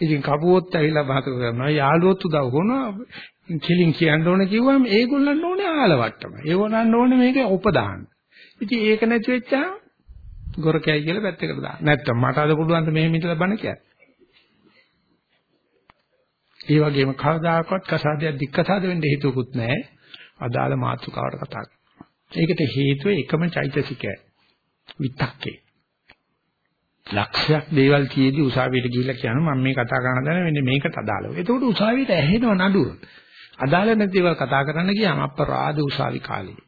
[SPEAKER 1] ඉතින් කපුවොත් ඇවිල්ලා බහත කරනවා යාළුවොත් උදව් කරනවා කෙලින් කියන්න ඕන කිව්වම ඒගොල්ලන්ට ඕනේ ආලවට්ටම. ඒගොල්ලන්ට ඕනේ මේක උපදාන්න. ඉතින් ඒක නැති වෙච්චාම ගොරකයි කියලා පැත්තකට දාන්න. නැත්තම් මට අද පුළුවන් ද මෙහෙම ඉඳලා බණ කියන්න. ඒ වගේම කවදාකවත් කසාදයක් දික්කසාද වෙන්න හේතුකුත් නැහැ. අදාළ මාතෘකාවට කතා කරනවා. ඒකට හේතුව එකම චෛතසිකය. විතක්කේ. ලක්ෂයක් දේවල් කියෙදි උසාවියට ගිහිල්ලා කියනවා මම මේ කතා කරන දේ මෙන්න මේකට අදාළව. එතකොට උසාවියට ඇහෙනව නඩුව. අදාළ නැති දේවල් කතා කරන්න ගියාම අපරාධ උසාවි කාලේ.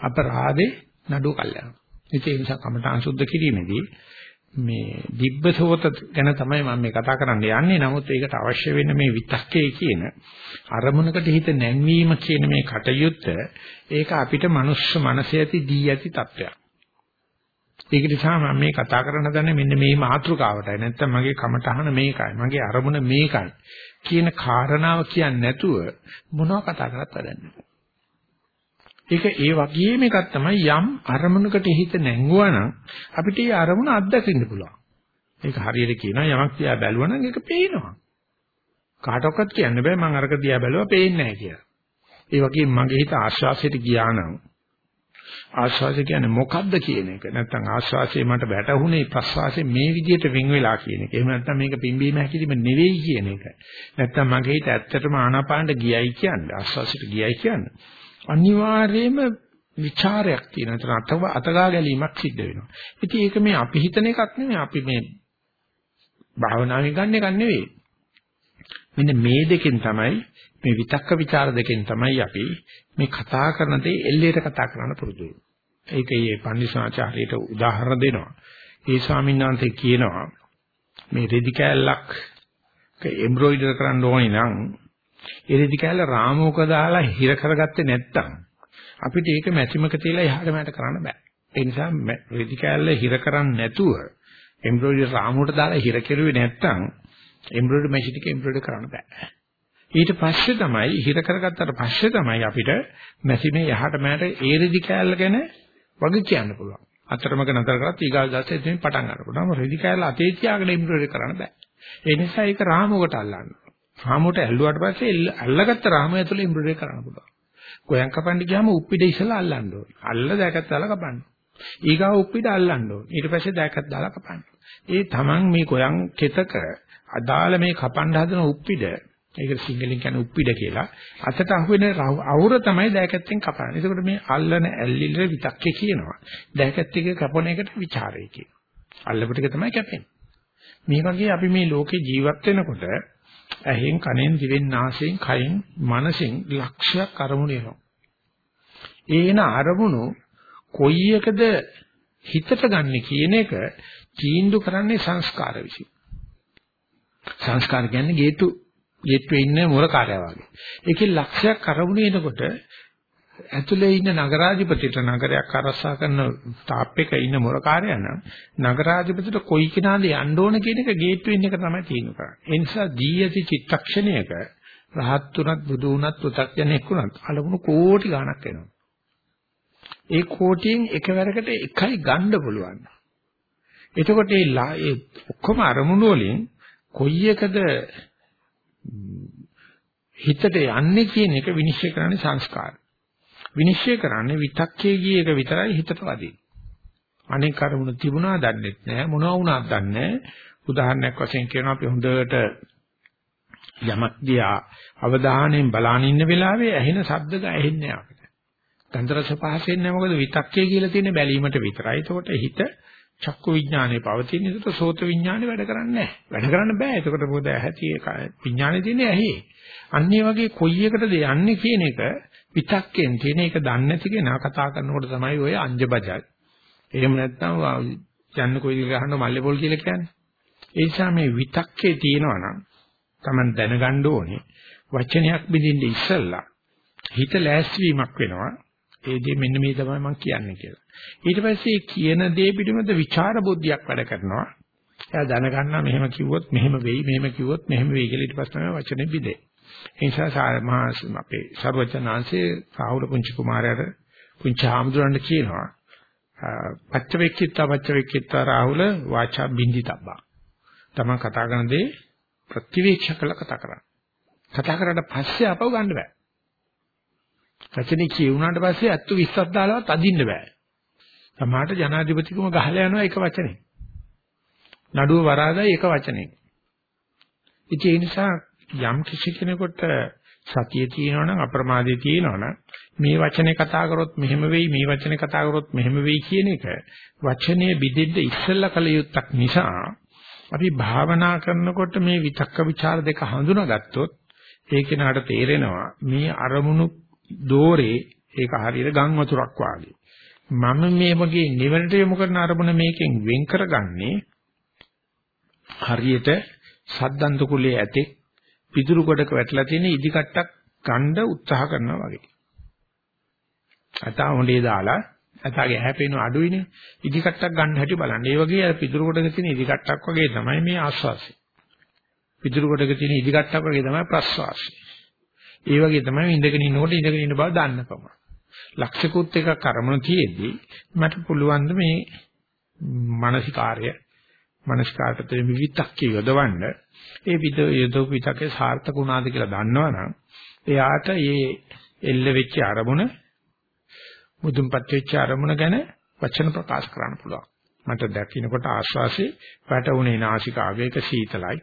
[SPEAKER 1] අපරාධේ නඩුව කල්යනවා. ඒ නිසා කමඨාන් සුද්ධ කිරීමේදී මේ දිබ්බසෝත ගැන තමයි මම මේ කතා කරන්න යන්නේ. නමුත් ඒකට අවශ්‍ය වෙන මේ විතක්කේ කියන අරමුණකට හිත නැංවීම කියන මේ කටයුත්ත ඒක අපිට මනුස්ස මනසේ ඇති දී ඇති තත්වයක්. ඒක නිසා මම මේ කතා කරන්න දන්නේ මෙන්න මේ මාතෘකාවටයි. නැත්තම් මගේ කමටහන මේකයි. මගේ අරමුණ මේකයි. කියන කාරණාව කියන්නේ නැතුව මොනව කතා කරත් වැඩන්නේ. ඒක ඒ වගේම එකක් තමයි යම් අරමුණකට හිත නැංගුවා නම් අපිට ඒ අරමුණ අත්දකින්න පුළුවන්. ඒක හරියට කියනවා යමක් දිහා බැලුවා නම් ඒක පේනවා. කාටවත් කියන්න බෑ මම අරක දිහා බැලුවා පේන්නේ නැහැ කියලා. ඒ වගේම මගේ හිත ආශ්වාසයට ගියා නම් ආශ්වාසය කියන්නේ මොකද්ද කියන එක. නැත්නම් ආශ්වාසය මට වැටහුනේ ප්‍රශ්වාසය මේ විදිහට වෙන් වෙලා කියන එක. එහෙම නැත්නම් මේක පිම්බීම හැකිලිම නෙවෙයි කියන එක. නැත්නම් මගේ හිත ඇත්තටම ආනාපානට ගියයි කියන්නේ. ආශ්වාසයට ගියයි කියන්නේ. අනිවාර්යයෙන්ම ਵਿਚාරයක් තියෙනවා. එතන අතව අතගා ගැනීමක් සිද්ධ වෙනවා. ඉතින් ඒක මේ අපි හිතන එකක් නෙමෙයි. අපි මේ භාවනාවෙන් ගන්න එකක් නෙවෙයි. මෙන්න මේ දෙකෙන් තමයි මේ විතක්ක ਵਿਚාර දෙකෙන් තමයි අපි මේ කතා කරන දේ එල්ලේට කතා කරන්න පුරුදු වෙන්නේ. ඒක ඊයේ පන්දිසාචාර්යයට උදාහරණ දෙනවා. ඒ ස්වාමීන් වහන්සේ කියනවා මේ රෙදි කෑල්ලක් එම්බ්‍රොයිඩර් කරන්න ඕනේ නම් ඒ රෙදි කෑල්ල රාමෝක දාලා හිර කරගත්තේ නැත්තම් අපිට ඒක මැචිමක තියලා එහාට මෙහාට කරන්න බෑ. ඒ නිසා රෙදි කෑල්ල හිර කරන්නේ නැතුව එම්බ්‍රොයිඩර් රාමුවට දාලා හිර කෙරුවේ නැත්තම් එම්බ්‍රොයිඩර් මැෂින් එක එම්බ්‍රොයිඩර් කරන්න බෑ. ඊට පස්සේ තමයි හිර කරගත්තට පස්සේ තමයි අපිට මැෂිනේ යහට මෑට ඒ රෙදි කෑල්ල ගැන වගේ කියන්න පුළුවන්. අතරමක නතර කරත් ඊගාව දැස්සේ එතනින් පටන් ගන්න පුළුවන්. රෙදි කෑල්ල අතේ තියාගෙන එම්බ්‍රොයිඩර් කරන්න බෑ. ඒ නිසා ඒක රාමුවකට අල්ලන්න. රාමුවට ඇල්ලුවාට පස්සේ අල්ලගත්ත රාමුව ඇතුලේ එම්බ්‍රොයිඩර් කරන්න පුළුවන්. ගෝයන් කපන්න ගියාම උප්පිඩ ඉස්සලා අල්ලන්න ඕනේ. අල්ල දැකත් දාලා කපන්න. ඊගාව උප්පිඩ අල්ලන්න ඕනේ. ඊට පස්සේ දැකත් දාලා කපන්න. ඒ තමන් මේ ගෝයන් කෙතක අදාළ මේ කපන්න හදන උප්පිඩ ඒක සිංහලෙන් කියන්නේ උප්පිඩ කියලා. අතට අහුවෙන අවුර තමයි දෑකැත්තෙන් කපන්නේ. ඒකට මේ අල්ලන ඇල්ලිල්ල විතක්කේ කියනවා. දෑකැත්ත එක කපන එකට ਵਿਚාරය කියනවා. අල්ලපු ටික තමයි කැපෙන්නේ. මේ වගේ අපි මේ ලෝකේ ජීවත් වෙනකොට ඇහෙන් කනෙන් දිවෙන් නාසයෙන් කයෙන් මනසෙන් ලක්ෂයක් අරමුණු එනවා. ඒන අරමුණු කොයි එකද හිතට ගන්න කියන එක තීන්දුව කරන්නේ සංස්කාර විසින්. සංස්කාර කියන්නේ ගේතු ගේට්ටුවේ ඉන්න මොරකාරයා වගේ. ඒකේ ලක්ෂයක් අරමුණු එනකොට ඇතුලේ ඉන්න නගරාධිපතිට නගරයක් අරසා කරන තාප්පයක ඉන්න මොරකාරයා නම් නගරාධිපතිට කොයි කෙනාද යන්න ඕන කියන එක ගේට්ටුවේ ඉන්න එක තමයි තීන්දුව කරන්නේ. ඒ නිසා දී ඇති චිත්තක්ෂණයක රහත් උනත් බුදු උනත් පු탁ජනෙක් උනත් අලමුණු කෝටි ගණක් එනවා. ඒ කෝටියෙන් එකවරකට එකයි ගන්න පුළුවන්. එතකොට ඒ ඔක්කොම අරමුණු වලින් කොයි එකද හිතට යන්නේ කියන එක විනිශ්චය කරන්නේ සංස්කාර. විනිශ්චය කරන්නේ විතක්කේ ගිය එක විතරයි හිතට වදින්නේ. අනෙක් කරුණු තිබුණා දන්නේ නැහැ මොනවා වුණාද දන්නේ උදාහරණයක් වශයෙන් කියනවා අපි හොඳට යමක් දිහා අවධානයෙන් බලාන ඉන්න වෙලාවේ ඇහෙන ශබ්ද ඇහෙන්නේ අපිට. ගන්ධරස පහසෙන්නේ මොකද විතක්කේ කියලා තියෙන බැලීමට විතරයි. ඒකට හිත චක්කු විඥානේ පවතින විදිහට සෝත විඥානේ වැඩ කරන්නේ නැහැ. වැඩ කරන්න බෑ. එතකොට මොකද ඇහැටි විඥානේ තියෙන්නේ ඇහි. අන්න ඒ වගේ කොයි එකටද යන්නේ කියන එක විතක්කෙන් තියෙන එක දන්නේ නැති කෙනා කතා කරනකොට තමයි ඔය අංජබජල්. එහෙම නැත්නම් යන්න කොයි ගහන්න මල්ලේපොල් කියලා කියන්නේ. ඒ නිසා මේ විතක්කේ තියෙනවා නම් Taman දැනගන්න ඕනේ වචනයක් බෙදින්න ඉස්සෙල්ලා හිත ලෑස්තිවීමක් වෙනවා. ඒ දේ මෙන්න මේ තමයි මම කියන්නේ කියලා. ඊට පස්සේ කියන දේ පිළිබඳ විචාර බුද්ධියක් වැඩ කරනවා. එයා දැනගන්නවා මෙහෙම කිව්වොත් මෙහෙම වෙයි, මෙහෙම කිව්වොත් මෙහෙම වෙයි කියලා ඊට පස්සේ තමයි වචනේ බිදේ. ඒ නිසා මහා අපේ සර්වචනාංශයේ රාහුල පුංචි කුමාරයාට පුංචි ආම්දුරන්ට කියනවා පච්චවෙක්කිත්තා පච්චවෙක්කිත්තා රාහුල වාචා බින්දිතබ්බා. තමන් කතා කරන දේ ප්‍රතිවීක්ෂ කළ කතා කරන්න. කතා කරලා පස්සේ අපව ගන්න බෑ. වචනේ කියුණාට පස්සේ අත්තු 20ක් දාලවත් අදින්න බෑ. සමහරට ජනාධිපතිකම ගහලා යනවා එක වචනේ. නඩුව වරාදයි එක වචනේ. ඉතින් ඒ නිසා යම් කිසි කෙනෙකුට සතිය තියෙනවනම් අප්‍රමාදයේ තියෙනවනම් මේ වචනේ කතා කරොත් මෙහෙම වෙයි මේ වචනේ කතා කරොත් මෙහෙම වෙයි කියන එක වචනේ බිදෙද්ද ඉස්සෙල්ලා කල යුත්තක් නිසා අපි භාවනා කරනකොට මේ විතක්ක ਵਿਚාර දෙක හඳුනාගත්තොත් ඒ කෙනාට තේරෙනවා මේ අරමුණු දෝරේ ඒක හරියට ගම් වතුරක් වාගේ. මම මේ වගේ නිවනට යොමු කරන අරමුණ මේකෙන් වෙන් කරගන්නේ හරියට සද්දන්ත කුලයේ ඇතේ පිදුරු කොටක වැටලා තියෙන ඉදිකට්ටක් ගන්න උත්සාහ කරනවා වගේ. අතා හොඬේ දාලා අතාගේ හැපෙන අඩුයිනේ ඉදිකට්ටක් ගන්න හැටි බලන්න. ඒ වගේ අර පිදුරු කොටක තියෙන ඉදිකට්ටක් වගේ තමයි මේ ආස්වාසය. පිදුරු කොටක තියෙන ඉදිකට්ටක් වගේ තමයි ප්‍රස්වාසය. ඒ වගේ තමයි ඉඳගෙන ඉන්නකොට ඉඳගෙන ඉන්න බව දන්නකම. ලක්ෂිකුත් එකක් අරමුණ තියේදී මට පුළුවන් මේ මානසිකාර්ය මනස්කාරට විවිතක්කේ යොදවන්න ඒ විද යොදව විතකේ සාර්ථක වුණාද කියලා දන්නවනම් එයාට මේ එල්ල වෙච්ච අරමුණ මුදුන්පත් වෙච්ච අරමුණ ගැන වචන ප්‍රකාශ කරන්න පුළුවන්. මට දකින්නකොට ආශ්වාසයේ වැටුනේ නාසිකාගයක සීතලයි.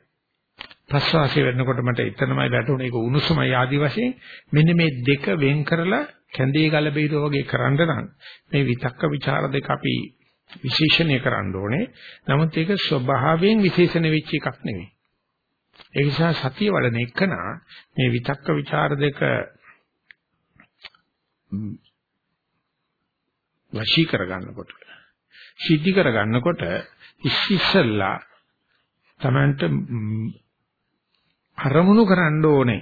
[SPEAKER 1] ප්‍රශ්වාසය වෙනකොට මට එතනමයි වැටුනේ ඒක උණුසුමයි ආදි වශයෙන් මෙන්න මේ දෙක වෙන් කරලා කැඳේ ගල බීරෝ වගේ කරන්න නම් මේ විතක්ක ਵਿਚාර දෙක අපි විශේෂණය කරන්න ඕනේ. නමුත් ඒක ස්වභාවයෙන් විශේෂණ වෙච්ච එකක් නෙවෙයි. ඒ නිසා සතිය වඩන එකන මේ විතක්ක ਵਿਚාර දෙක වශී කරගන්නකොට සිද්ධි කරගන්නකොට ඉස්සෙල්ලා තමන්ට අරමුණු කරන්න ඕනේ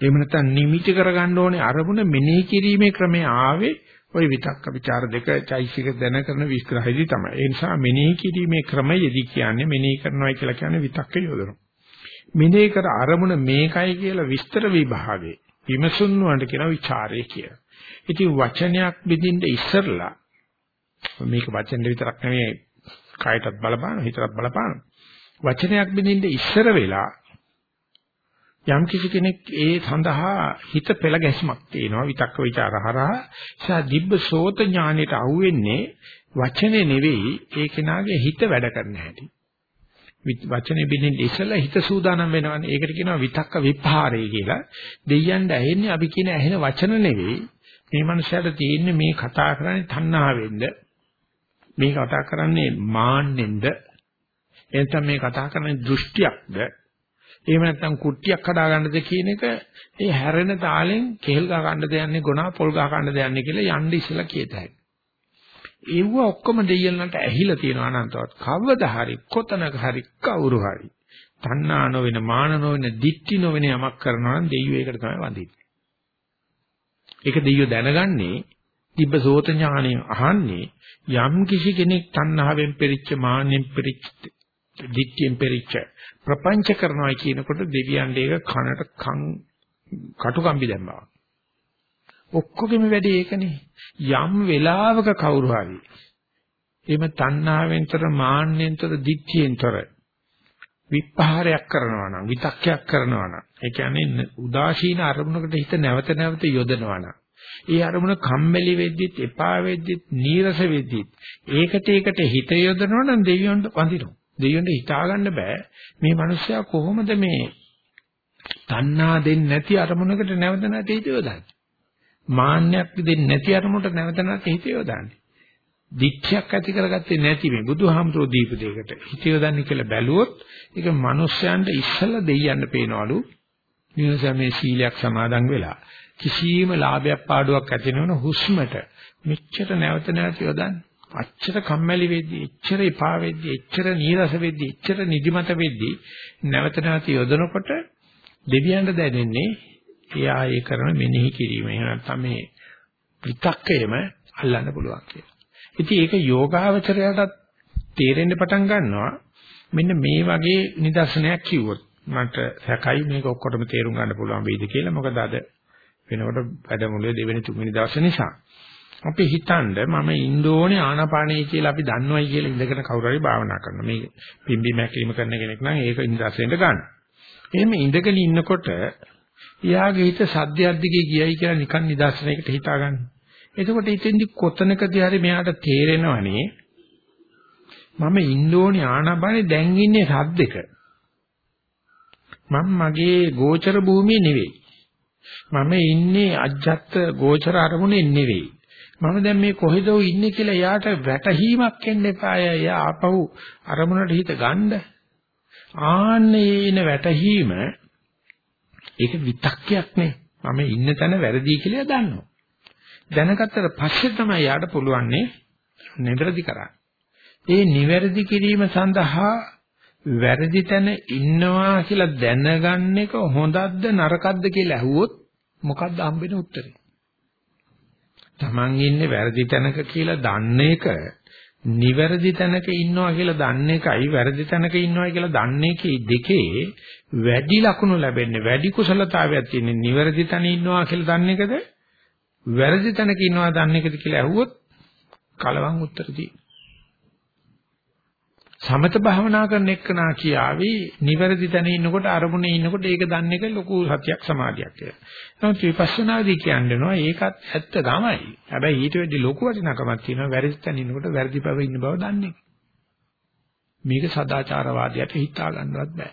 [SPEAKER 1] එහෙම නැත්නම් නිමිති කරගන්න ඕනේ අරමුණ මෙනෙහි කිරීමේ ක්‍රමය ආවේ ওই විතක්ක ਵਿਚාර දෙක චෛසික දැන කරන විස්තරයේදී තමයි. ඒ නිසා මෙනෙහි කිරීමේ ක්‍රමයේදී කියන්නේ මෙනෙහි කරනවා කියලා කියන්නේ විතක්ක යොදනවා. මෙනෙහි කර අරමුණ මේකයි කියලා විස්තර විභාගේ විමසුන් වන්ට කියන ਵਿਚාරය කියලා. ඉතින් වචනයක් බෙදින්න ඉස්සරලා මේක වචන විතරක් නෙමෙයි කායටත් බලපාන හිතටත් බලපාන. වචනයක් බෙදින්න ඉස්සර වෙලා යම් කිසි කෙනෙක් ඒ සඳහා හිත පෙළ ගැස්මක් තියෙනවා විතක්ක ਵਿਚාර හරහා. එසා දිබ්බ සෝත ඥානෙට අහුවෙන්නේ වචනේ නෙවෙයි ඒ කෙනාගේ හිත වැඩ කරන හැටි. වචනේ බින්දින් ඉස්සලා හිත සූදානම් වෙනවනේ. ඒකට කියනවා විතක්ක විපහාරය කියලා. දෙයයන්ට ඇහෙන්නේ අපි කියන ඇහෙන වචන නෙවෙයි. මේ මනුස්සයාට තියෙන්නේ මේ කතා කරන්නේ තණ්හාවෙන්ද? මේ කතා කරන්නේ මාන්නෙන්ද? එතන මේ කතා කරන්නේ දෘෂ්ටියක්ද? එහෙම නැත්නම් කුට්ටියක් හදා ගන්නද කියන එක ඒ හැරෙන තාලෙන් කෙල් ගහ ගන්නද යන්නේ ගොනා පොල් ගහ ගන්නද යන්නේ කියලා යන්න ඉස්සලා කියතයි. ඒව ඔක්කොම දෙයයන්ට ඇහිලා තියෙනවා අනන්තවත්. කවදා හරි කොතනක හරි කවුරු හරි තණ්හා නොවන මාන නොවන දික්ටි නොවන යමක් කරනවා නම් දෙයියෝ ඒකට තමයි වඳින්නේ. ඒක දෙයියෝ දැනගන්නේ තිබ්බ සෝත ඥාණයෙන් අහන්නේ යම් කිසි කෙනෙක් තණ්හාවෙන් පෙරිච්ච මාන්නෙන් පෙරිච්ච දික්තියෙන් පෙරිච්ච ප්‍රපංච කරනවා කියනකොට දෙවියන්ට ඒක කනට කන් කටුකම්බි දැම්මා. ඔක්කොගෙම වැඩි ඒකනේ. යම් වෙලාවක කවුරු හරි එහෙම තණ්හාවෙන්තර මාන්නෙන්තර දික්තියෙන්තර විපහාරයක් කරනවා නම් විතක්කයක් කරනවා නම් ඒ කියන්නේ උදාසීන අරමුණකට හිත නැවත නැවත යොදනවා නම් ඒ අරමුණ කම්මැලි වෙද්දිත් එපා වෙද්දිත් නීරස වෙද්දිත් ඒකට ඒකට හිත යොදනවා නම් දෙවියන්ට වඳිනවා දෙයියන්ට හිතා ගන්න බෑ මේ මිනිස්සයා කොහොමද මේ තණ්හා දෙන්නේ නැති අරමුණකට නැවත නැති හිත යොදන්නේ. මාන්නයක් දෙන්නේ නැති අරමුණට නැවත නැති හිත යොදන්නේ. දික්ඛයක් ඇති කරගත්තේ නැති මේ බුදුහාමුදුරෝ දීප දෙයකට හිත යොදන්නේ කියලා බැලුවොත් ඒක මිනිස්යන්ට ඉස්සලා දෙයියන්න පේනවලු. නිවසේ මේ සීලයක් සමාදන් වෙලා කිසියම් ලාභයක් පාඩුවක් ඇති නොවන හුස්මට මෙච්චර නැවත නැවත යොදන්නේ. අච්චර කම්මැලි වෙද්දි, එච්චර එපා වෙද්දි, එච්චර නීරස වෙද්දි, එච්චර නිදිමත වෙද්දි නැවත නැවත යොදනකොට දෙවියන්ට දැනෙන්නේ එයා ඒ කරන මෙනෙහි කිරීම. එහෙම නැත්නම් මේ විතක්කයම අල්ලන්න පුළුවන් කියලා. ඉතින් ඒක යෝගාවචරයටත් තේරෙන්න පටන් ගන්නවා. මෙන්න මේ වගේ නිදර්ශනයක් කිව්වොත් මට සැකයි මේක ඔක්කොටම තේරුම් ගන්න පුළුවන් වෙයිද කියලා. මොකද අද වෙනකොට වැඩමුළුවේ දෙවෙනි තුන්වෙනි දවසේ නිසා. අපි හිතනද මම ඉන්දෝනේ ආනාපානයි කියලා අපි දන්නවයි කියලා ඉඳගෙන කවුරු හරි භාවනා කරනවා. මේ පිම්බි මැකීම කරන කෙනෙක් නම් ඒක ඉන්ද්‍රසෙන්ට ගන්න. එහෙම ඉඳගෙන ඉන්නකොට එයාගේ හිත සද්දයක් දිගේ ගියයි කියලා නිකන් නිදර්ශනයකට හිතා ගන්න. එතකොට ඉතින්දි කොතනකදී හරි මෙයාට තේරෙනවනේ මම ඉන්දෝනේ ආනාපානේ දැන් ඉන්නේ සද්දෙක. මම මගේ ගෝචර භූමියේ නෙවෙයි. මම ඉන්නේ අජ්ජත් ගෝචර අරමුණේ නෙවෙයි. මම දැන් මේ කොහෙද ඉන්නේ කියලා යාට වැටහීමක් එන්න එපා. යා ආපහු අරමුණට හිත ගන්න. ආන්නේ එන වැටහීම ඒක විතක්කයක් නේ. මම ඉන්න තැන වැරදි කියලා දන්නවා. දැනගත්තට පස්සේ තමයි යාට පුළුවන්නේ නිවැරදි කරන්න. ඒ නිවැරදි කිරීම සඳහා වැරදි තැන ඉන්නවා කියලා දැනගන්න එක හොඳක්ද නරකක්ද කියලා ඇහුවොත් මොකක්ද හම්බෙන උත්තරේ? Taman ඉන්නේ වැරදි තැනක කියලා දන්න එක නිවැරදි තැනක ඉන්නවා කියලා දන්න එකයි වැරදි තැනක ඉන්නවා කියලා දන්න එකේ දෙකේ වැඩි ලකුණු ලැබෙන්නේ වැඩි කුසලතාවයක් තියෙන නිවැරදි තැන ඉන්නවා කියලා දන්න එකද? වැරදි තැනක ඉන්නවා දන්න එකද කියලා ඇහුවොත් කලවම් උත්තර තියෙනවා සමත භාවනා කරන එක්කනා කියාවි නිවැරදි තැන ඉන්නකොට අරමුණේ ඉන්නකොට ඒක දන්න එක ලොකු සතියක් සමාධියක් කියලා. නමුත් විපස්සනාදී කියන්නේනවා ඒකත් ඇත්ත තමයි. හැබැයි ඊට වෙඩි ලොකු වටිනකමක් තියෙනවා වැරදි තැන ඉන්නකොට වැරදි බව ඉන්න බව දන්නේ. මේක සදාචාරවාදයට හිතා ගන්නවත් බෑ.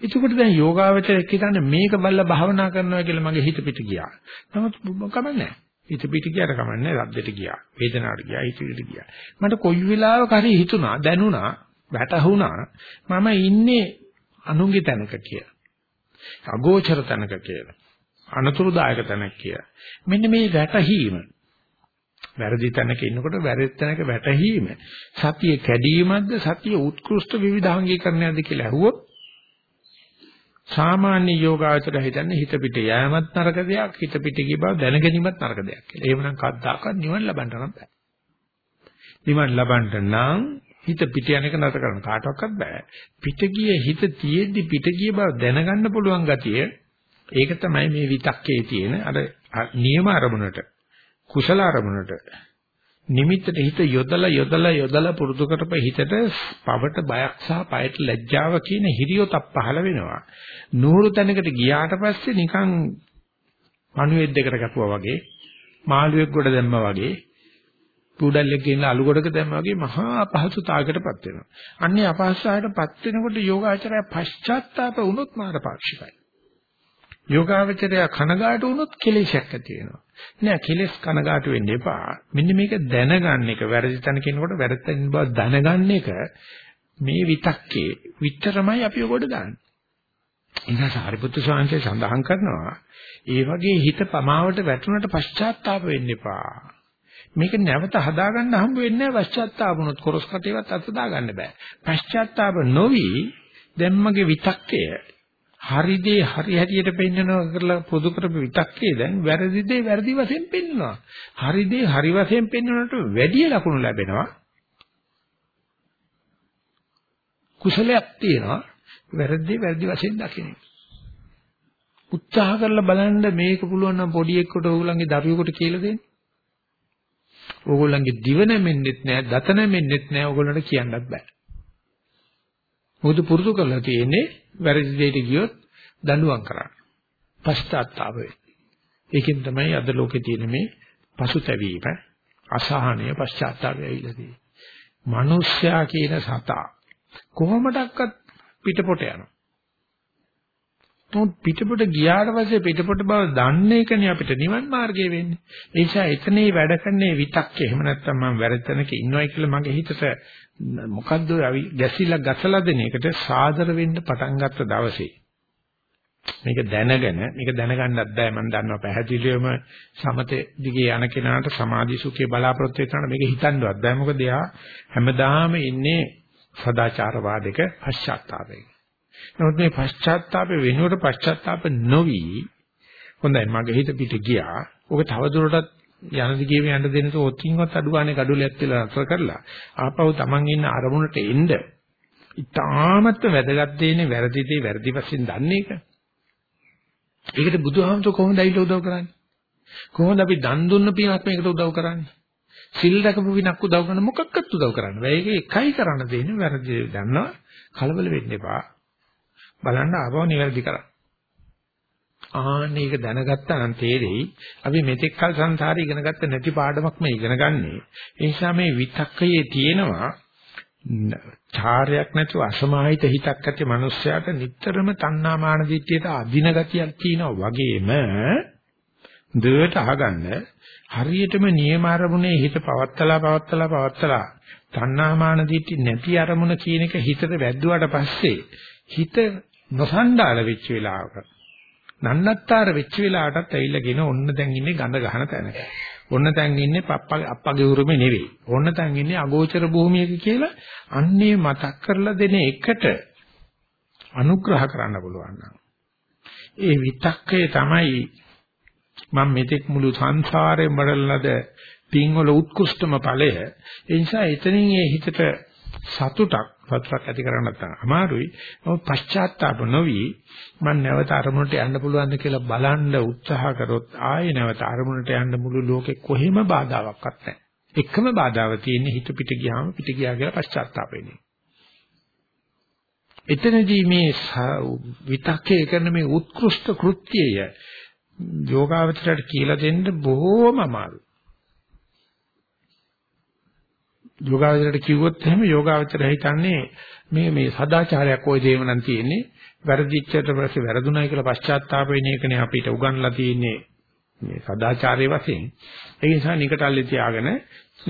[SPEAKER 1] එතකොට දැන් යෝගාවචරයක් හිතන්නේ මේක බල්ලා භාවනා කරනවා කියලා මගේ හිත පිට ගියා. නමුත් කමන්නේ නැහැ. හිත පිට ගියට කමන්නේ රද්දෙට ගියා වේදනාවට ගියා හිතවිලට ගියා. මට කොයි වෙලාවක හරි හිතුණා දැනුණා වැටහුණා මම ඉන්නේ අනුන්ගේ තැනක කියලා. අගෝචර තැනක කියලා. අනතුරුදායක තැනක කියලා. මෙන්න මේ වැටහීම. වැරදි තැනක ඉන්නකොට වැරදි තැනක වැටහීම. සතිය කැඩීමක්ද සතිය උත්කෘෂ්ඨ විවිධාංගීකරණයක්ද කියලා අහුවොත් සාමාන්‍ය යෝගාචර හිතන්නේ හිත පිට යෑමත් නරක දෙයක් හිත පිට ගිය බව දැනගැනීමත් නරක දෙයක් කියලා. එහෙමනම් කද්දාකත් නිවන් ලබන්න නම් බෑ. නිවන් ලබන්න නම් හිත පිට යන එක නතර කරන්න කාටවත් බෑ. පිට ගිය හිත තියෙද්දි පිට ගිය බව දැනගන්න පුළුවන් ගතිය ඒක තමයි මේ විතක්කේ තියෙන අර නියම අරමුණට කුසල අරමුණට නිමිත්තට හිත යොදලා යොදලා යොදලා පුරුදු කරප හිතට පවට බයක් සහ පයට ලැජ්ජාව කියන හිරියොතක් පහළ වෙනවා. නూరు තැනකට ගියාට පස්සේ නිකන් මනුවෙක් දෙකට කැපුවා වගේ, මාළුවෙක් ගොඩ දැම්මා වගේ, කුඩල්ලෙක් ගෙනලා අලු ගොඩක දැම්මා වගේ මහා අපහසුතාවයකටපත් වෙනවා. අන්නේ අපහසුතාවයටපත් වෙනකොට යෝගාචරය පශ්චාත්තාප වුණොත් මාර පාක්ෂිකයි. යෝගාවචරය කනගාටු වුණොත් කෙලෙසයක් ඇති වෙනවා. නෑ කෙලෙස් කනගාටු වෙන්න එපා. මෙන්න මේක දැනගන්න එක වැරදි තැන කෙනෙකුට වැරදි තැන බව දැනගන්න එක මේ විතක්කේ විතරමයි අපි ඔකට දාන්නේ. ඉතින් සාරිපුත්තු ස්වාමීන් සඳහන් කරනවා ඒ වගේ හිත පමාවට වැටුණට පශ්චාත්තාප වෙන්න එපා. මේක නැවත හදාගන්න හම්බ වෙන්නේ නැහැ පශ්චාත්තාප වුණොත් කොරස් කටේවත් අත දාගන්න බෑ. පශ්චාත්තාප නොවි දැම්මගේ විතක්කය හරි දේ හරි හැටියට පෙන්නනවා කරලා පොදු කරපු විතක්කේ දැන් වැරදි දේ වැරදි වශයෙන් පෙන්නනවා. හරි දේ හරි වශයෙන් පෙන්වනට වැඩි ලකුණු ලැබෙනවා. කුසලයක් තියෙනවා වැරදි දේ වැරදි වශයෙන් දකින්න. උත්සාහ කරලා බලන්න මේක පුළුවන් නම් පොඩි එක්කට ඕගොල්ලන්ගේ දරුවෙකුට කියලා දෙන්න. ඕගොල්ලන්ගේ දිව නැමෙන්නෙත් නෑ, දත නැමෙන්නෙත් නෑ ඕගොල්ලන්ට කියන්නත් බෑ. මොකද පුරුදු කරලා තියෙන්නේ වැරදි දෙයට ගියොත් දඬුවම් කරන්න. පශ්චාත්තාප වෙයි. ඒකෙන් තමයි අද ලෝකේ තියෙන මේ පසුතැවීම, අසහනය, පශ්චාත්තාපය ඇවිල්ලා තියෙන්නේ. මිනිස්සයා කියන සතා කොහොමඩක්වත් පිටපොට යනවා. නමුත් පිටපොට ගියාට පස්සේ පිටපොට බව දන්නේ එකනේ අපිට නිවන් මාර්ගය වෙන්නේ. ඒ නිසා එතනේ වැඩ කරන්නේ විතක්කේ. එහෙම නැත්නම් මම වැරදෙනක ඉන්නවයි කියලා මගේ හිතට මොකද්ද ගැසිලා ගසලා දෙන එකට සාදර වෙන්න පටන් ගත්ත දවසේ මේක දැනගෙන මේක දැනගන්නත් බෑ මම දන්නවා පැහැදිලිවම සමතේ දිගේ යන කෙනාට සමාධි සුඛේ බලාපොරොත්තු වෙන මේක හිතන්නවත් බෑ මොකද එයා හැමදාම ඉන්නේ සදාචාරවාදයක පශ්චාත්තාපයක. නමුත් මේ පශ්චාත්තාපේ වෙනුවට පශ්චාත්තාප නොවි හොඳයි මගේ හිත පිට ගියා. ඔක තවදුරටත් යන දිගේම යන්න දෙන්න තෝත්කින්වත් අඩුවානේ gadulයක් කියලා අතර කරලා ආපහු Taman ඉන්න අරමුණට එන්න ඉතාමත් වැදගත් දෙන්නේ වැරදි දේ වැරදි වශයෙන් දන්නේ ඒක. ඒකට බුදුහාමුදුර කොහොමද ඇවිල්ලා උදව් කරන්නේ? කොහොමද අපි දන් දුන්න පිනක් මේකට උදව් කරන්නේ? සිල් රැකපු පිනක් උදව් කරන මොකක්වත් උදව් කරන්න බෑ. ඒක එකයි කරන්න දෙන්නේ වැරදි දන්නවා කලබල වෙන්න එපා. බලන්න ආපහු නිවැරදි කරන්න. ආන්න ඒක දැනගත්තා නම් තේරෙයි අපි මෙතෙක් කල සංසාරේ ඉගෙන ගත්ත නැති පාඩමක් මේ ඉගෙන ගන්නෙ. ඒ නිසා මේ විතක්කයේ තියෙනවා චාරයක් නැතුව අසමාහිත හිතක් ඇති මනුස්සයාට නිතරම තණ්හා මාන දිට්ඨියට අදින ගතියක් තියෙනවා වගේම දෙයට අහගන්න හරියටම නියම අරමුණේ හිත පවත්තලා පවත්තලා පවත්තලා තණ්හා මාන දිට්ඨි නැති අරමුණ කියන එක හිතට වැද්දුවාට පස්සේ හිත නොසන්ඩාල වෙච්ච වෙලාවක නන්නත්තර වෙච්ච වෙලාවටත් ඇවිල්ලා කියන ඔන්න දැන් ඉන්නේ ගඳ ගහන තැනක. ඔන්න දැන් ඉන්නේ පප්පගේ අප්පගේ උරුමේ නෙවෙයි. ඔන්න දැන් ඉන්නේ අගෝචර භූමියක කියලා අන්නේ මතක් කරලා දෙන එකට අනුග්‍රහ කරන්න පුළුවන් නම්. ඒ විතක්කේ තමයි මම මෙතෙක් මුළු සංසාරයෙන් බඩලනද පින්වල උත්කෘෂ්ඨම ඵලය. ඒ නිසා එතනින් ඒ හිතට සතුටක් සතුටක් ඇති කරගන්න නැත්නම් අමාරුයි. නමුත් පශ්චාත්තාප නොවි මම නැවත අරමුණට යන්න පුළුවන්ද කියලා බලන්න උත්සාහ කරොත් ආයේ නැවත අරමුණට යන්න මුළු ලෝකෙ කොහෙම බාධාවක්වත් නැහැ. එකම බාධාව තියෙන්නේ හිත පිට ගියාම පිට ගියා කියලා පශ්චාත්තාප වෙන්නේ. එතනදී මේ විතක්කේ කරන මේ උත්කෘෂ්ඨ කෘත්‍යය යෝගාවචරයට කියලා දෙන්න බොහෝම අමාරුයි. යෝගාවචරයට කිව්වොත් එහෙම යෝගාවචරය හිතන්නේ මේ මේ සදාචාරයක් ওই දේම නම් තියෙන්නේ වැරදිච්චට පස්සේ වැරදුණයි කියලා පශ්චාත්තාප වෙන එකනේ අපිට උගන්ලා තියෙන්නේ මේ සදාචාරයේ වශයෙන් ඒ නිසා නිකටල්ලේ තියාගෙන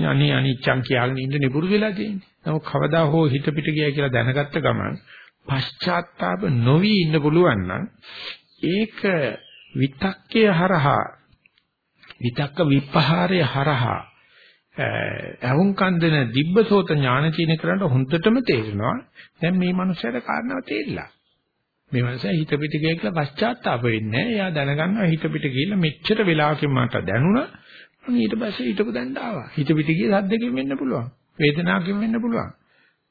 [SPEAKER 1] අනි අනිච්චං කියාගෙන ඉන්න නිපුරු වෙලා තියෙන්නේ. නමුත් කවදා හෝ හිත පිට ගියයි කියලා දැනගත්ත ගමන් පශ්චාත්තාප නොවි ඉන්න පුළුවන් නම් ඒක විතක්කය හරහා විතක්ක විපහාරය හරහා අහුම්කන් දෙන දිබ්බසෝත ඥාන චීන කරන්න හොඳටම තේරෙනවා. දැන් මේ මනුස්සයාට කාරණාව තේරිලා. මේ මනුස්සයා හිත පිට ගිය කියලා පශ්චාත්තාප වෙන්නේ එයා දැනගන්නවා හිත පිට ගිහිල්ලා මෙච්චර වෙලාවකින් මට දැනුණා. මම ඊට පස්සේ ඊටපු දැන්න ආවා. හිත පිට ගිය සද්දකින් වෙන්න පුළුවන්. වේදනාවකින් වෙන්න පුළුවන්.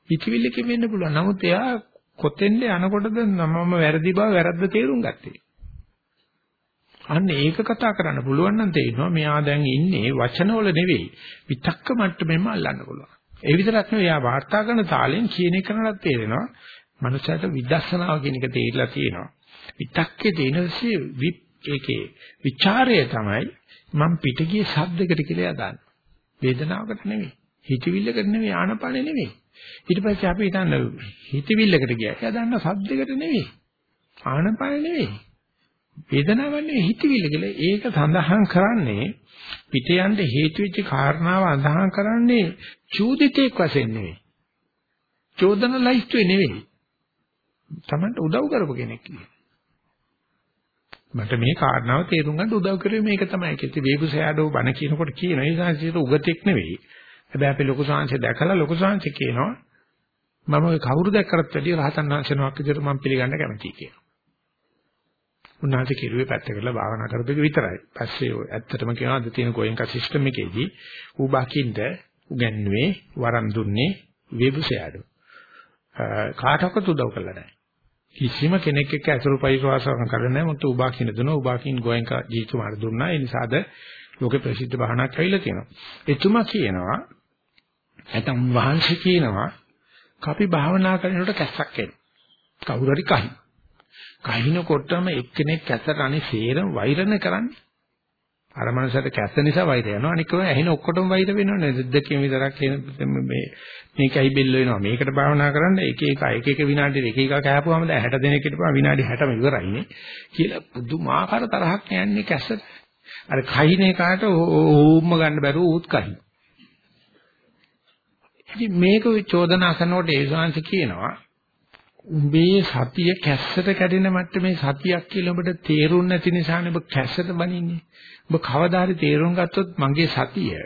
[SPEAKER 1] හිතවිල්ලකින් වෙන්න පුළුවන්. නමුත් එයා කොතෙන්ද යනකොටද මම වැරදි බව වැරද්ද තේරුම් ගත්තේ. අන්න ඒක කතා කරන්න පුළුවන් නම් තේරෙනවා මෙයා දැන් ඉන්නේ වචනවල නෙවෙයි විතක්ක මට්ටමෙන්ම අල්ලන්න පුළුවන්. ඒ විතරක් නෙවෙයි එයා වාර්තා කරන තාලෙන් කියන එක කරනත් තේරෙනවා මනුස්සයට විදර්ශනාව කියන එක තේරිලා තියෙනවා. විතක්කේ දෙනසේ විප් ඒකේ ਵਿਚාරය තමයි මම පිටගියේ ශබ්දයකට කියලා යදාන්න. වේදනාවකට නෙවෙයි. හිතවිල්ලකට නෙවෙයි ආනපනෙ නෙවෙයි. ඊට පස්සේ අපි හිතන්න හිතවිල්ලකට ගියා. එයා දන්න ශබ්දයකට නෙවෙයි. ආනපනෙ නෙවෙයි. වේදනාවක් නෙවෙයි හිතවිල්ල කියලා. ඒක සඳහන් කරන්නේ පිට යන්න හේතු වෙච්ච කාරණාව අඳහන් කරන්නේ චූදිතෙක් වශයෙන් නෙවෙයි. චෝදන ලයිස්ට්ුවේ නෙවෙයි. Tamanට උදව් කරපු කෙනෙක් කියන්නේ. මට මේ කාරණාව තේරුම් ගන්න උදව් කරේ මේක තමයි. කිසි වේබුසෑඩෝ බණ කියනකොට කියන ඒ සංසිත උගතෙක් නෙවෙයි. හැබැයි අපි ලොකු සංහසේ දැකලා ලොකු සංහසේ කියනවා මම කවුරු දැක්කරත් වැඩිය රහතන් වහන්සේනමක් විදිහට මම පිළිගන්න කැමතියි කියලා. උන්වහන්සේ කිරුවේ පැත්ත කරලා භාවනා කරපෙක විතරයි. පස්සේ ඇත්තටම කියනවා අද තියෙන ගෝයන්ක සිස්ටම් එකේදී ඌ බකින්ද උගන්වුවේ වරන් දුන්නේ වේබුසයාඩ. කාටවත් උදව් කළා නැහැ. කිසිම කෙනෙක් එක්ක අසුරු පරිවාසකම් කරන්නේ නැහැ. මොකද ඌ බකින් දුන්නා ඌ බකින් ගෝයන්ක ජීතුමාට දුන්නා. ඒ නිසාද ලෝකේ ප්‍රසිද්ධ භාවනාවක් ඇවිල්ලා තියෙනවා. එතුමා කියනවා නැත්නම් වහන්සේ කියනවා කපි භාවනා කරනකොට කැස්සක් එනවා. කවුරු හරි කහින. කහිනකොටම එක්කෙනෙක් කැසට අනේ සේරම වෛරණ කරන්නේ. අර මනසට කැස නිසා වෛර යනවා. අනික ඒවා ඇහෙන ඔක්කොටම වෛර වෙනවනේ. දෙකකින් විතරක් මේ මේකයි බෙල්ල වෙනවා. මේකට භාවනා කරන්න එක එක එක එක විනාඩියට එක එක කෑපුවාම දැන් 60 දෙනෙක් හිටපුවා විනාඩි 60ම ඉවරයිනේ. කියලා පුදුමාකාර තරහක් යන්නේ කැසට. අර කහිනේ කාට ඕම්ම ගන්න බැරුව උත් කහින. ඉතින් මේක චෝදනා කරනකොට ඒ ශාංශ කියනවා උඹේ සතිය කැස්සට කැඩෙන මට්ටමේ සතියක් කියලා ඔබට තේරුම් නැති නිසානේ ඔබ කැස්සට බනින්නේ. ඔබ කවදා හරි තේරුම් ගත්තොත් මගේ සතිය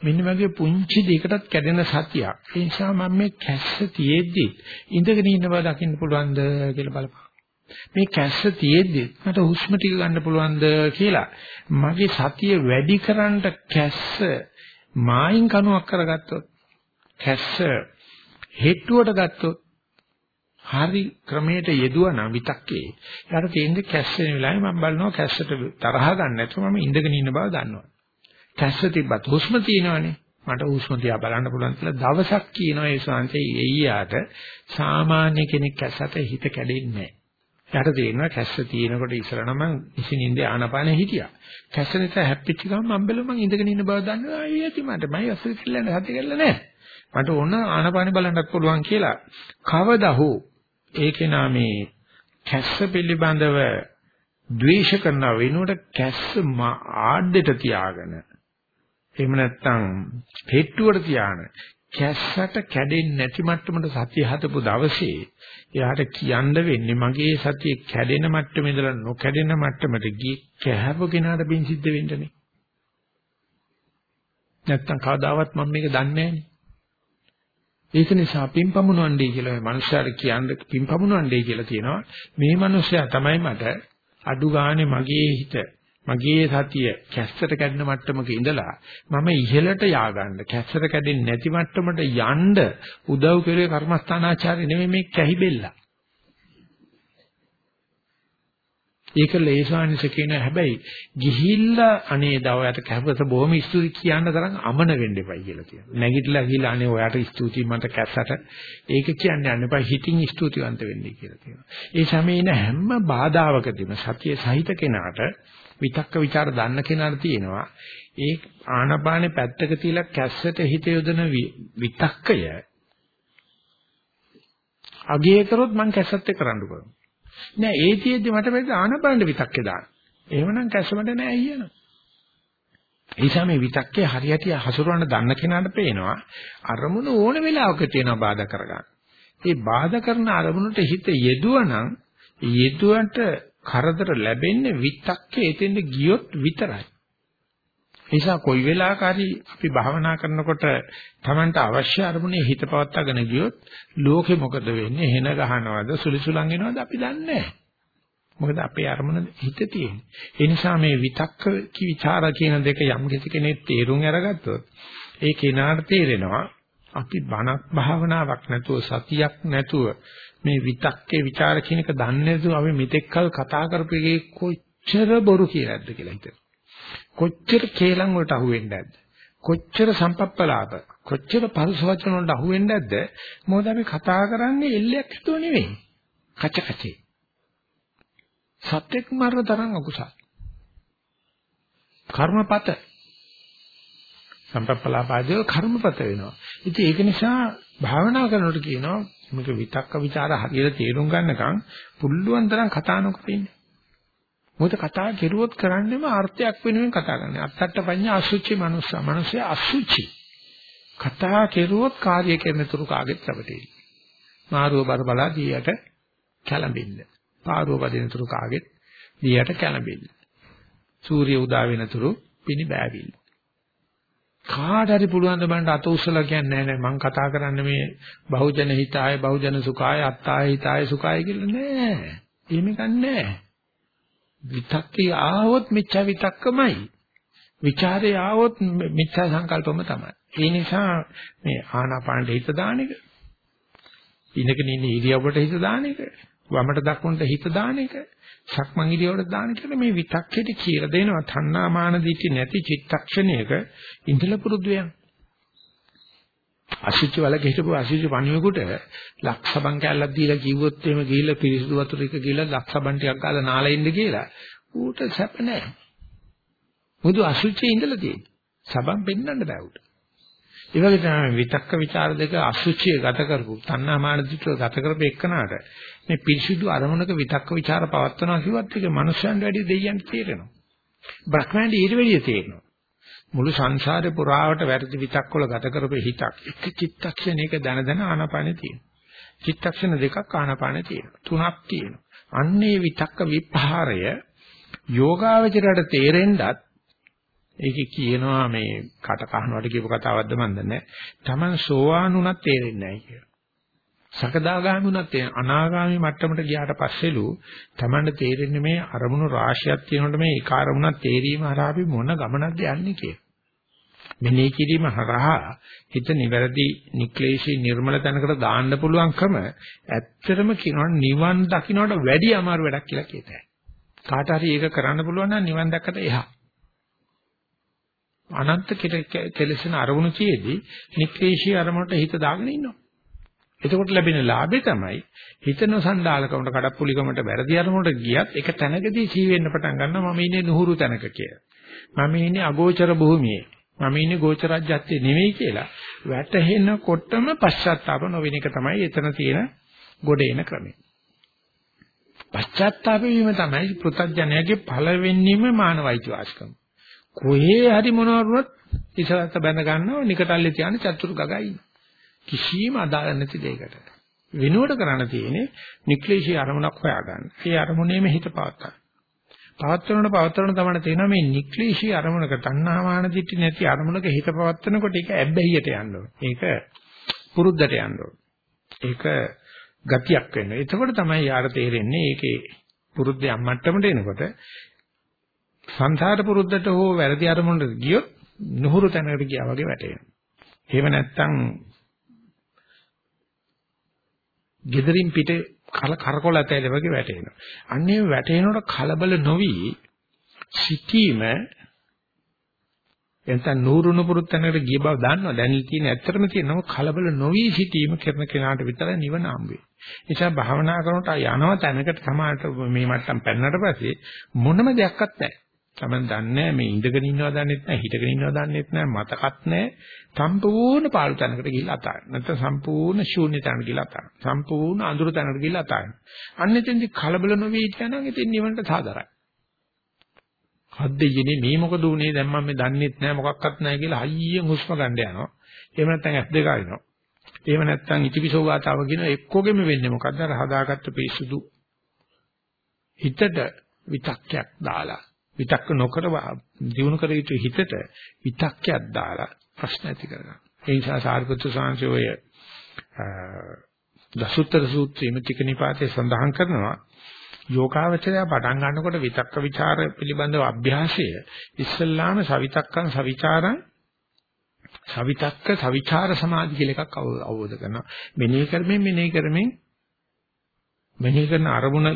[SPEAKER 1] මෙන්න මගේ පුංචි දෙයකටත් කැඩෙන සතියක්. ඒ නිසා මම මේ කැස්ස තියෙද්දි ඉඳගෙන ඉන්න බව දකින්න පුළුවන්ද කියලා බලපන්. මේ කැස්ස තියෙද්දි මට හුස්ම ටික ගන්න පුළුවන්ද කියලා මගේ සතිය වැඩි කරන්න කැස්ස මායින් කණුවක් කරගත්තොත් කැස්ස හෙට්ටුවට ගත්තොත් හරි ක්‍රමයට යෙදුවා නම් විතක්කේ. ඊට තේින්නේ කැස්ස වෙන වෙලාවේ මම බලනවා කැස්සට තරහ ගන්න නැතුව මම ඉඳගෙන ඉන්න බව දන්නවා. කැස්ස තිබ්බත් හුස්ම තියෙනවනේ. මට හුස්ම තියා බලන්න පුළුවන් කියලා දවසක් කියනවා ඒ ශාන්තේ එయ్యාට සාමාන්‍ය කෙනෙක් කැස්සට හිත කැඩෙන්නේ නැහැ. යට තේරෙනවා කැස්ස තියෙනකොට ඉස්සර නම් මං ඉසිනින්ද ආනපානෙ හිටියා. කැස්ස නිසා හැප්පිච්ච ගමන් මම බැලුවා මං ඉඳගෙන ඉන්න බව දන්නවා. අයිය ඇති මට මම අසල් කියලා හති කරලා නැහැ. මට ඕන ආනපානෙ බලන්නත් පුළුවන් කියලා. කවදා හෝ ඒකේ නාමේ කැස්ස පිළිබඳව ද්වේෂ කරන වෙනුවට කැස්ස ආඩෙට තියාගෙන එහෙම නැත්නම් හෙට්ටුවට තියාගෙන කැස්සට කැඩෙන්නේ නැති මට්ටමට සතිය හදපු දවසේ එයාට කියන්න වෙන්නේ මගේ සතිය කැඩෙන මට්ටමේ ඉඳලා නොකැඩෙන මට්ටමට ගිය කැහව කෙනාට බින් සිද්ධ වෙන්නනේ. නැත්තම් කවදාවත් මම මේක දන්නේ නැහනේ. ඒක නිසා පින්පමුණවන්නේ කියලා මේ මනුස්සයාට කියන්න පින්පමුණවන්නේ කියලා කියනවා. මේ මනුස්සයා තමයි මට අඩු ගානේ මගේ හිත මගේ සතිය කැස්සට කැඩෙන මට්ටමක ඉඳලා මම ඉහළට ය아가න්න කැස්සට කැඩෙන්නේ නැති මට්ටමට යන්න උදව් කෙරුවේ කර්මස්ථානාචාර්ය නෙමෙයි මේ කැහිබෙල්ලා. ඒක ලේසානිස කියන හැබැයි ගිහිල්ලා අනේ දවයට කැපත බොහොම ස්තුති කියන්න තරම් අමන වෙන්න එපයි කියලා කියනවා. නැගිටලා ගිහිල්ලා අනේ ඔයාට ස්තුති මන්ට කැස්සට ඒක කියන්නේ යන්න එපා හිතින් ස්තුතිවන්ත වෙන්නයි කියලා කියනවා. ඒ සමේන හැම බාධාවකදීම සතිය සහිත කෙනාට විතක්ක ਵਿਚාර දන්න කෙනාට තියෙනවා ඒ ආනපානේ පැත්තක තියලා කැස්සට හිත යොදන විතක්කය අගය කරොත් මං කැස්සත් එක්ක කරන්න පුළුවන්. නෑ ඒ තියෙද්දි මට බැරි ආනපාන විතක්කේ දාන්න. එහෙමනම් කැස්සමට නෑ අයියන. ඒ නිසා මේ විතක්කේ හරියට හසුරවන්න දන්න කෙනාට පේනවා අරමුණ ඕන වෙලාවක තියෙනවා බාධා කරගන්න. ඒ බාධා කරන අරමුණට හිත යෙදුවනම් යෙදුවට කරදර ලැබෙන්නේ විතක්කේ එතෙන්ද ගියොත් විතරයි. නිසා කොයි වෙලාවක හරි අපි භාවනා කරනකොට Tamanට අවශ්‍ය අරමුණේ හිත පවත්වාගෙන ගියොත් ලෝකෙ මොකද වෙන්නේ? හෙන ගහනවද, සුලිසුලන් එනවද අපි දන්නේ නැහැ. මොකද අපේ අරමුණ හිත තියෙන්නේ. ඒ නිසා මේ විතක්ක කිවිචාර කියන දෙක යම් කෙනෙක් තේරුම් අරගත්තොත් ඒ කෙනාට තේරෙනවා අපි බණක් භාවනාවක් නැතුව සතියක් නැතුව මේ විතක්කේ ਵਿਚාර කියන එක දන්නේ නැතුව අපි මෙතෙක්කල් කතා කරපු එකේ කොච්චර බොරු කියලාද කියලා හිතෙනවා. කොච්චර කේලම් වලට අහු වෙන්නේ නැද්ද? කොච්චර සම්පප්පලාප කොච්චර පරුස වචන වලට අහු වෙන්නේ නැද්ද? මොකද අපි කතා කරන්නේ එල්ලයක් හිතුව නෙවෙයි. කච කචේ. සත්‍යක් මරන තරම් අකුසල. කර්මපත සම්පප්පලාපාදේ කර්මපත වෙනවා. ඉතින් ඒක නිසා භාවනා කරනකොට කියනවා මේක විතක්ක ਵਿਚාර හරියට තේරුම් ගන්නකම් පුල්ලුවන් තරම් කතා නොකර ඉන්නේ. මොකද කතා කෙරුවොත් කරන්නේම අර්ථයක් වෙනුවෙන් කතා කරන්නේ. අත්තට පඤ්ඤා අසුචි මනුස්සා. මනුස්සයා අසුචි. කතා කෙරුවොත් කාර්ය කරන තුරු කාගෙත් රැවටෙයි. මාරුව බර බලා දීයට කැළඹින්න. පාරුව වදින තුරු කාගෙත් දීයට කැළඹින්න. සූර්ය උදා වෙන තුරු පිණි බෑවිල්ල. කාට හරි පුළුවන් ද බලන්න අත උස්සලා කියන්නේ නැහැ නෑ මං කතා කරන්නේ මේ බහුජන හිතාය බහුජන සුඛාය අත්තාය හිතාය සුඛාය කියලා නෑ. එහෙම ගන්නෑ. විතක්කේ ආවොත් මිච්ඡා විතක්කමයි. ਵਿਚාරේ ආවොත් මිච්ඡා සංකල්පම තමයි. ඒ නිසා මේ ආනාපානට හිත දාන එක ඉනකන ඉන්න ඉරියව්වට හිත දාන එක වමට දකුණට හිත දාන එක සක්මන් ඉරියව්වට දාන කියලා මේ විතක්කේට කියලා දෙනවා තණ්හාමාන දිටි නැති චිත්තක්ෂණයක ඉඳලා පුරුදු වෙනවා. අසිච්ච වලක හිටපු අසිච්ච පණිවෙකුට ලක්ෂබන් කැල්ලක් දීලා කිව්වොත් එහෙම ගිහිල්ලා පිරිසිදු වතුර එක ගිහිල්ලා ලක්ෂබන් ටිකක් ගාලා නාලා ඉන්න කියලා ඌට සැප නැහැ. මුදු අසුචි ඉඳලා තියෙන්නේ. සබම් පෙන්වන්න බෑ ඌට. ඒ වගේ තමයි විතක්ක ਵਿਚාර දෙක අසුචිය ගත කරපු තණ්හාමාන දිට්ඨිය ගත කරපු එක්කනට මේ පිරිසිදු අරමුණක විතක්ක ਵਿਚාර පවත්වනවා කිව්වත් ඒක මනුෂ්‍යයන්ට වැඩිය දෙයියන්ට තේරෙනවා. බ්‍රහ්මයන්ට ඊට වැඩිය තේරෙනවා. මුළු සංසාරේ පුරාවට වැරදි විතක්වල ගත කරපේ හිතක් එක චිත්තක්ෂණයක දන දන ආනාපානෙ තියෙනවා. චිත්තක්ෂණ දෙකක් ආනාපානෙ තියෙනවා. තුනක් තියෙනවා. අන්නේ විතක්ක විපහාරය යෝගාවචරයට තේරෙන්නත් ඒකේ කියනවා මේ කට කහනවට කියපු කතාවක්ද මන් දන්නේ. Taman සෝවාන් උනත් තේරෙන්නේ නැහැ කියලා. සකදාගාමි උනත් අනාගාමි මට්ටමට ගියාට පස්සෙලු Tamanට තේරෙන්නේ මේ අරමුණු රාශියක් තියෙනකොට මේ එක අරමුණක් තේරීම හරහා අපි මොන ගමනක්ද යන්නේ කියලා. මෙනෙහි කිරීම හරහා හිත නිවැරදි නික්ලේශී නිර්මල තැනකට දාන්න පුළුවන්කම ඇත්තටම කියනවා නිවන් දකින්නට වැඩි අමාරු වැඩක් කියලා කියතයි. කාට හරි ඒක කරන්න පුළුවන් නම් නිවන් දැක්කට එහා. අනන්ත කෙලෙසන අරමුණු තියේදී නික්ලේශී අරමුණට හිත දාගෙන ඉන්නවා. එතකොට ලැබෙන ලාභේ තමයි හිතන සන්ඩාලකමට කඩප්පුලිකමට වැරදි අරමුණට ගියත් එක තැනකදී සී වෙන්න පටන් ගන්නවා මම ඉන්නේ නුහුරු තැනක කියලා. මම ඉන්නේ අගෝචර භූමියේ. මම ඉන්නේ ගෝචරජ්‍යත්තේ නෙවෙයි කියලා වැටහෙනකොටම පශ්චාත්තාප නොවෙන එක තමයි එතන තියෙන ගොඩ එන ක්‍රමය. පශ්චාත්තාප වීම තමයි පෘථග්ජනයාගේ පළවෙනිම මානවයිති වාස්කම. කොහේ හරි මොනවරුවත් ඉසලත බැඳ ගන්නව නිකටල්ලේ තියන චතුරු ගගයි. කිසිම අදාළ නැති දෙයකට. වෙනුවට කරන්න තියෙන්නේ නික්ලේශී අරමුණක් හොයාගන්න. ඒ අරමුණේම හිත පවත්වා. පවත්වනකොට පවත්වන තමයි තේනවා මේ නික්ලේශී අරමුණක තණ්හාමාන දිටි නැති අරමුණක හිත පවත්වනකොට ඒක ඇබ්බැහියට යන්න ඕන. ඒක පුරුද්දට යන්න ඕන. ඒක ගතියක් වෙනවා. එතකොට තමයි යාර තේරෙන්නේ ඒකේ පුරුද්දේ අම්මට්ටමට එනකොට සංසාර පුරුද්දට හෝ වැරදි අරමුණකට ගියොත් නුහුරු තැනකට ගියා වගේ වැටෙනවා. එහෙම නැත්නම් gederin පිට කල කරකොල ඇතැල වගේ වැටෙනවා. අන්නේ වැටෙනකොට කලබල නොවි සිටීම එතන නూరుණු පුරුත්තනකට ගිය බව දන්නවා. දැන් තියෙන ඇත්තටම තියෙනම කලබල නොවි සිටීම කරන කෙනාට විතරයි නිවන හම්බෙන්නේ. නිසා භාවනා කරනකොට යනවා තැනකට සමානට මේ මට්ටම් පැනනට පස්සේ මොනම දෙයක්වත් නැහැ. තමන් දන්නේ මේ ඉඳගෙන ඉන්නවා දන්නෙත් නැහැ හිටගෙන ඉන්නවා දන්නෙත් නැහැ මතකත් නැහැ. සම්පූර්ණ පාළු තැනකට ගිහිල්ලා අතාරින නැත්නම් සම්පූර්ණ ශූන්‍ය තැනකට ගිහිල්ලා අතාරින සම්පූර්ණ අඳුර තැනකට ගිහිල්ලා අතාරින අන්න එතෙන්දි කලබල නොවී කියනනම් ඉතින් නිවනට සාදරයි. හද්දෙයිනේ මේ මොකද උනේ දැන් මම මේ දන්නෙත් නැහැ මොකක්වත් නැහැ කියලා හයියෙන් හුස්ම ගන්න යනවා. එහෙම නැත්නම් ඇස් දෙක අරිනවා. එහෙම නැත්නම් ඉතිපිසෝ ගාතාව කියන එක්කොගෙම වෙන්නේ මොකද්ද? අර හදාගත්ත පිසුදු හිතට විතක්යක් දාලා විතක්ක නොකර දිනු කර යුතු හිතට විතක්කයක් දාලා ප්‍රශ්න ඇති කරගන්න. ඒ නිසා සාරිපුත්‍ර සාංශෝය දසුත්තර සූත්‍රයේ මෙතික නිපාතේ සඳහන් කරනවා යෝගාවචරය පටන් ගන්නකොට විතක්ක ਵਿਚාර පිළිබඳව අභ්‍යාසය ඉස්සල්ලාම සවිතක්කං සවිචාරං සවිතක්ක සවිචාර සමාධි කියලා එකක් අවබෝධ කරනවා. මෙනෙහි කරමින් මෙනෙහි කරමින් මෙනෙහි කරන අරමුණ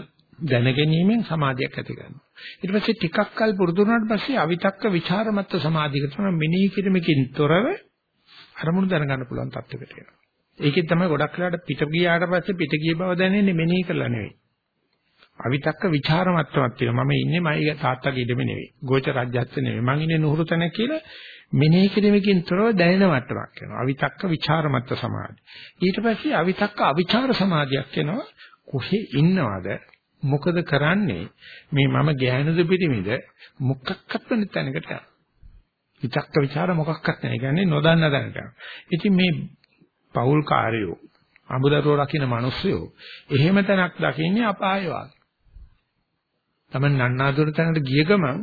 [SPEAKER 1] දැනගැනීමෙන් සමාධියක් ඇති කරනවා. ඊට පස්සේ ටිකක් කල් පුරුදු වුණාට පස්සේ අවිතක්ක ਵਿਚාරමත් සමාධියක තමයි මෙනෙහි කිරීමකින් තොරව අරමුණු දැනගන්න පුළුවන් තත්ත්වයකට එනවා. ඒකෙන් තමයි ගොඩක් වෙලාට පිට ගියාට පස්සේ පිට ගිය බව දැනෙන්නේ මෙනෙහි කරලා නෙවෙයි. අවිතක්ක ਵਿਚාරමත්වක් තියෙනවා. මම ඉන්නේ මගේ තාත්තගේ ඉඩමේ නෙවෙයි. ගෝච රාජ්‍යත්ව නෙවෙයි. මං ඉන්නේ නුහුරු තැන කියලා මෙනෙහි කිරීමකින් තොරව දැනෙන මට්ටමක් වෙනවා. අවිතක්ක ਵਿਚාරමත් සමාධිය. ඊට පස්සේ අවිතක්ක අවිචාර සමාධියක් වෙනවා. කොහේ ඉන්නවද මොකද කරන්නේ? මේ මම ගෑනුද පිටිමිද මොකක්වත් වෙන තැනකට යන විචක්ක ਵਿਚාර මොකක්වත් නැහැ. කියන්නේ නොදන්න තැනට ඉතින් මේ පෞල් කාර්යෝ අමුදරෝ රකින්න මිනිස්සු එහෙම තැනක් දකින්නේ අපාය වාගේ. තමන් නන්නාදුර තැනට ගිය ගමන්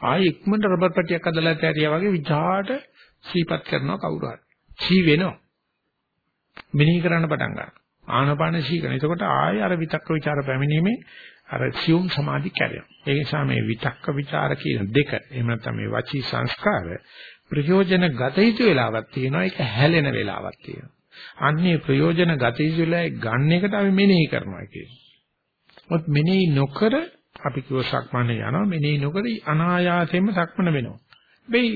[SPEAKER 1] ආයෙ ඉක්මනට රබර් පැටියක් අදලා තැරියා වගේ විචාට සීපත් කරනවා කවුරු හරි. සී වෙනවා මිනී කරන්න පටන් ගන්නවා. ආනපාන ශීකන. එතකොට ආයේ අර විතක්ක ਵਿਚාර පැමිණීමේ අර සියුම් සමාධි කැරෙනවා. ඒ නිසා මේ විතක්ක ਵਿਚාර කියන දෙක එහෙම නැත්නම් මේ වචී සංස්කාර ප්‍රයෝජන ගත යුතු වෙලාවක් තියෙනවා. ඒක හැලෙන වෙලාවක් තියෙනවා. අන්නේ ප්‍රයෝජන ගත යුතු වෙලාවේ ගන්න එකට අපි මෙනෙහි කරනවා කියන්නේ. මොකද මෙනෙහි නොකර අපි කිව්ව සක්මනේ යනවා මෙනෙහි නොකර අනායාසයෙන්ම සක්මන වෙනවා. වෙයි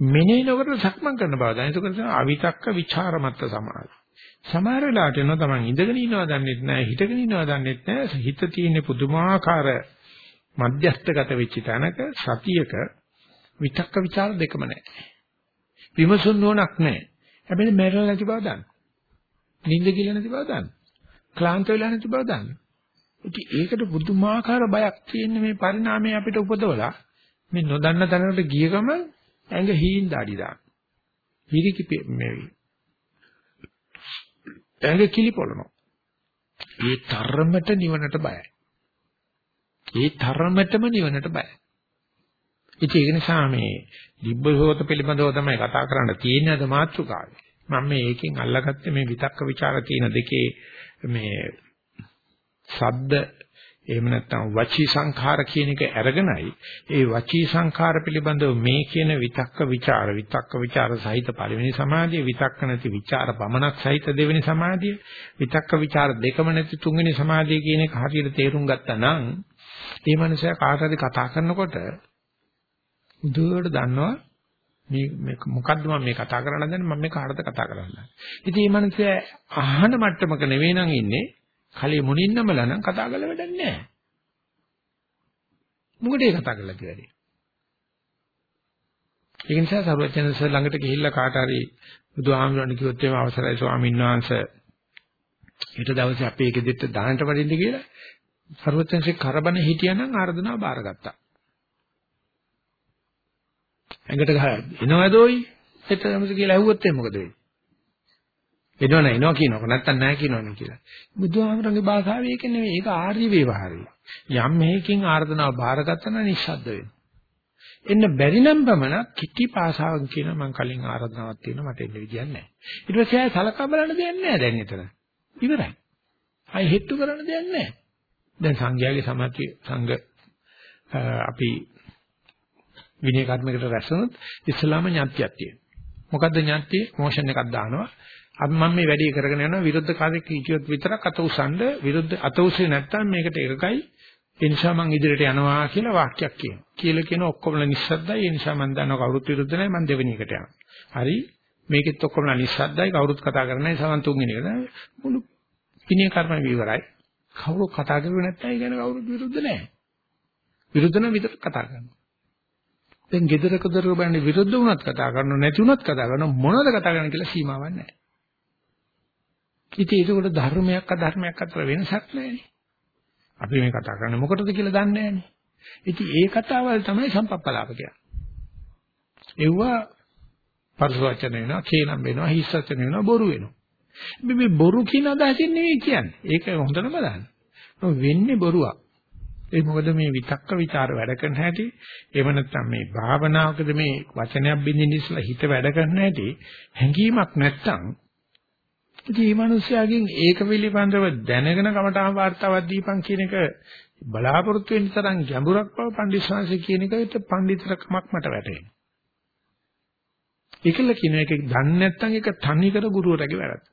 [SPEAKER 1] මෙනෙහි නොකර සක්මන් කරන බව දැන. ඒක නිසා අවිතක්ක ਵਿਚාරමත්ත සමාධි. සමහර වෙලාවට එනවා තමන් ඉඳගෙන ඉන්නවා දන්නෙත් නැහැ හිටගෙන ඉන්නවා දන්නෙත් නැහැ. හිත තියෙන පුදුමාකාර මධ්‍යස්ථගත වෙච්ච තැනක සතියක විතක්ක ਵਿਚාර දෙකම නැහැ. විමසුන් නොනක් නැහැ. හැබැයි මැරෙලා නැති බව දන්න. නිින්ද කියලා නැති බව දන්න. ක්ලාන්ත වෙලා නැති බව දන්න. ඉතින් ඒකට පුදුමාකාර බයක් තියෙන මේ පරිණාමය අපිට උපදවලා මේ නොදන්න තැනකට ගිය ගම ඇඟ හීන් දාඩි දාන. හිරිකි මේ ඇඟ කිලිපොළනවා. ඒ තරමට නිවනට බයයි. ඒ තරමටම නිවනට බයයි. ඉතින් ඒක නිසා මේ දිබ්බසෝත පිළිබඳව තමයි කතා කරන්න තියෙන්නේ අද මාතෘකාවේ. මම මේ ඒකෙන් අල්ලගත්තේ මේ විතක්ක ਵਿਚාර කියන දෙකේ මේ සද්ද එහෙම නැත්නම් වචී සංඛාර කියන එක අරගෙනයි. ඒ වචී සංඛාර පිළිබඳව මේ කියන විතක්ක ਵਿਚාර විතක්ක ਵਿਚාර සහිත පළවෙනි සමාධිය විතක්ක නැති ਵਿਚාර පමණක් සහිත දෙවෙනි සමාධිය විතක්ක ਵਿਚාර දෙකම නැති තුන්වෙනි සමාධිය කියන එක හරියට තේරුම් ගත්තා නම් මේ මනුස්සයා කාට හරි කතා කරනකොට දුරට දන්නවා මේ මේක මොකද්ද මම මේ කතා කරන්න හදන්නේ? මම මේ කාටද කතා කරන්නේ ඉතින් මේ මනුස්සයා අහන මට්ටමක නෙවෙයි නම් ඉන්නේ. කලේ මුණින්නමලා නම් කතා කරලා වැඩක් නැහැ. මොකටද ඒ කතා කරලා කියන්නේ? ඒ නිසා සර්වඥන්ස ළඟට ගිහිල්ලා කාට හරි බුදුහාමුදුරන් කිව්වොත් එහෙම අවසරයි ස්වාමීන් වහන්සේ ඊට දවසේ අපේ ගෙදෙට්ට දානට වඩින්න කියලා සර්වඥන්සේ කරබන හිටියනම් ආර්දනාව බාරගත්තා. ඇඟට ගහ එනවදෝයි එතනමස කියලා ඇහුවොත් එහෙනම් මොකද වෙන්නේ? එනවන එනවා කියනකො නැත්තම් නැහැ කියනවනේ කියලා. බුදුහාමරගේ භාෂාවේ ඒක නෙවෙයි. ඒක ආර්ය වේවහාරය. යම් මේකින් ආර්දනාව බාරගත්තා නම් නිස්සද්ද වෙනවා. එන්න බැරි නම් පමණ කිටි භාෂාවෙන් කියන මම කලින් ආරාධනාවක් තියෙනවා මට එන්න විදියක් නැහැ. ඊට පස්සේ ආය සලකා බලන්න දෙයක් නැහැ දැන් එතන. ඉවරයි. ආය හෙට්ටු කරන්න දෙයක් නැහැ. දැන් සංඝයාගේ සමාධි සංඝ අපි විනය කර්මයකට රැස්වුනොත් ඉස්ලාම ඥාතියක් තියෙනවා. මොකද්ද ඥාතිය? මොෂන් එකක් දානවා. අපි මම මේ වැඩේ කරගෙන යනවා විරුද්ධ කාර්යයක් කියොත් විතරක් අත උසන්ඩ විරුද්ධ අත උසේ නැත්තම් මේකට එකයි ඒ නිසා මම ඉදිරියට යනවා කියලා වාක්‍යයක් කියනවා. කියලා කියන ඔක්කොම නිස්සද්දයි. ඒ නිසා මම දන්නවා කවුරුත් විරුද්ධ නැහැ මම දෙවෙනි එකට යනවා. හරි මේකෙත් ඔක්කොම නිස්සද්දයි කවුරුත් කතා කරන්නේ නැහැ සමන් තුන්වෙනි එකට. මුළු පිනිය කර්ම විවරයි. කවුරු කතා කරුවේ නැත්නම් ඒ කියන්නේ කවුරුත් විරුද්ධ නැහැ. විරුද්ධ නම් විතර කතා කරනවා. දැන් gedara kodara බන්නේ විරුද්ධ වුණත් කතා කරනව නැති වුණත් කතා කරනව මොනවද කතා කරන්නේ කියලා සීමාවක් නැහැ. ඉතින් ඒකට ධර්මයක් අධර්මයක් අතර වෙනසක් නැහැ. අපි මේ කතා කරන්නේ මොකටද කියලා දන්නේ නැහැනේ. ඉතින් ඒ කතාවල් තමයි සම්පප්පලාප කියන්නේ. ඒවා පරිසවචන වෙනවා, කේනම් වෙනවා, හිස්සචන වෙනවා, බොරු වෙනවා. මේ මේ බොරු කියන අදහසින් නෙවෙයි කියන්නේ. ඒක හොඳටම බලන්න. වෙන්නේ බොරුවක්. ඒ මොකද මේ විතක්ක ਵਿਚාර වැඩ කරන හැටි එහෙම නැත්නම් මේ භාවනාවකද මේ වචනයක් බින්දින්න ඉස්සලා හිත වැඩ කරන හැටි හැඟීමක් නැත්නම් ඉතින් මේ මිනිස්යාගෙන් ඒක පිළිබඳව දැනගෙන කමටහන් වார்த்தාවක් දීපන් කියන එක බලාපොරොත්තු වෙන්න තරම් ගැඹුරක් බව පඬිස්සංශ කියන එකට පඬිතරකමක් මට වැටහෙනවා. ඒකල කියන එක දන්නේ නැත්නම් ඒක තනිකර ගුරුවරගේ වැරද්ද.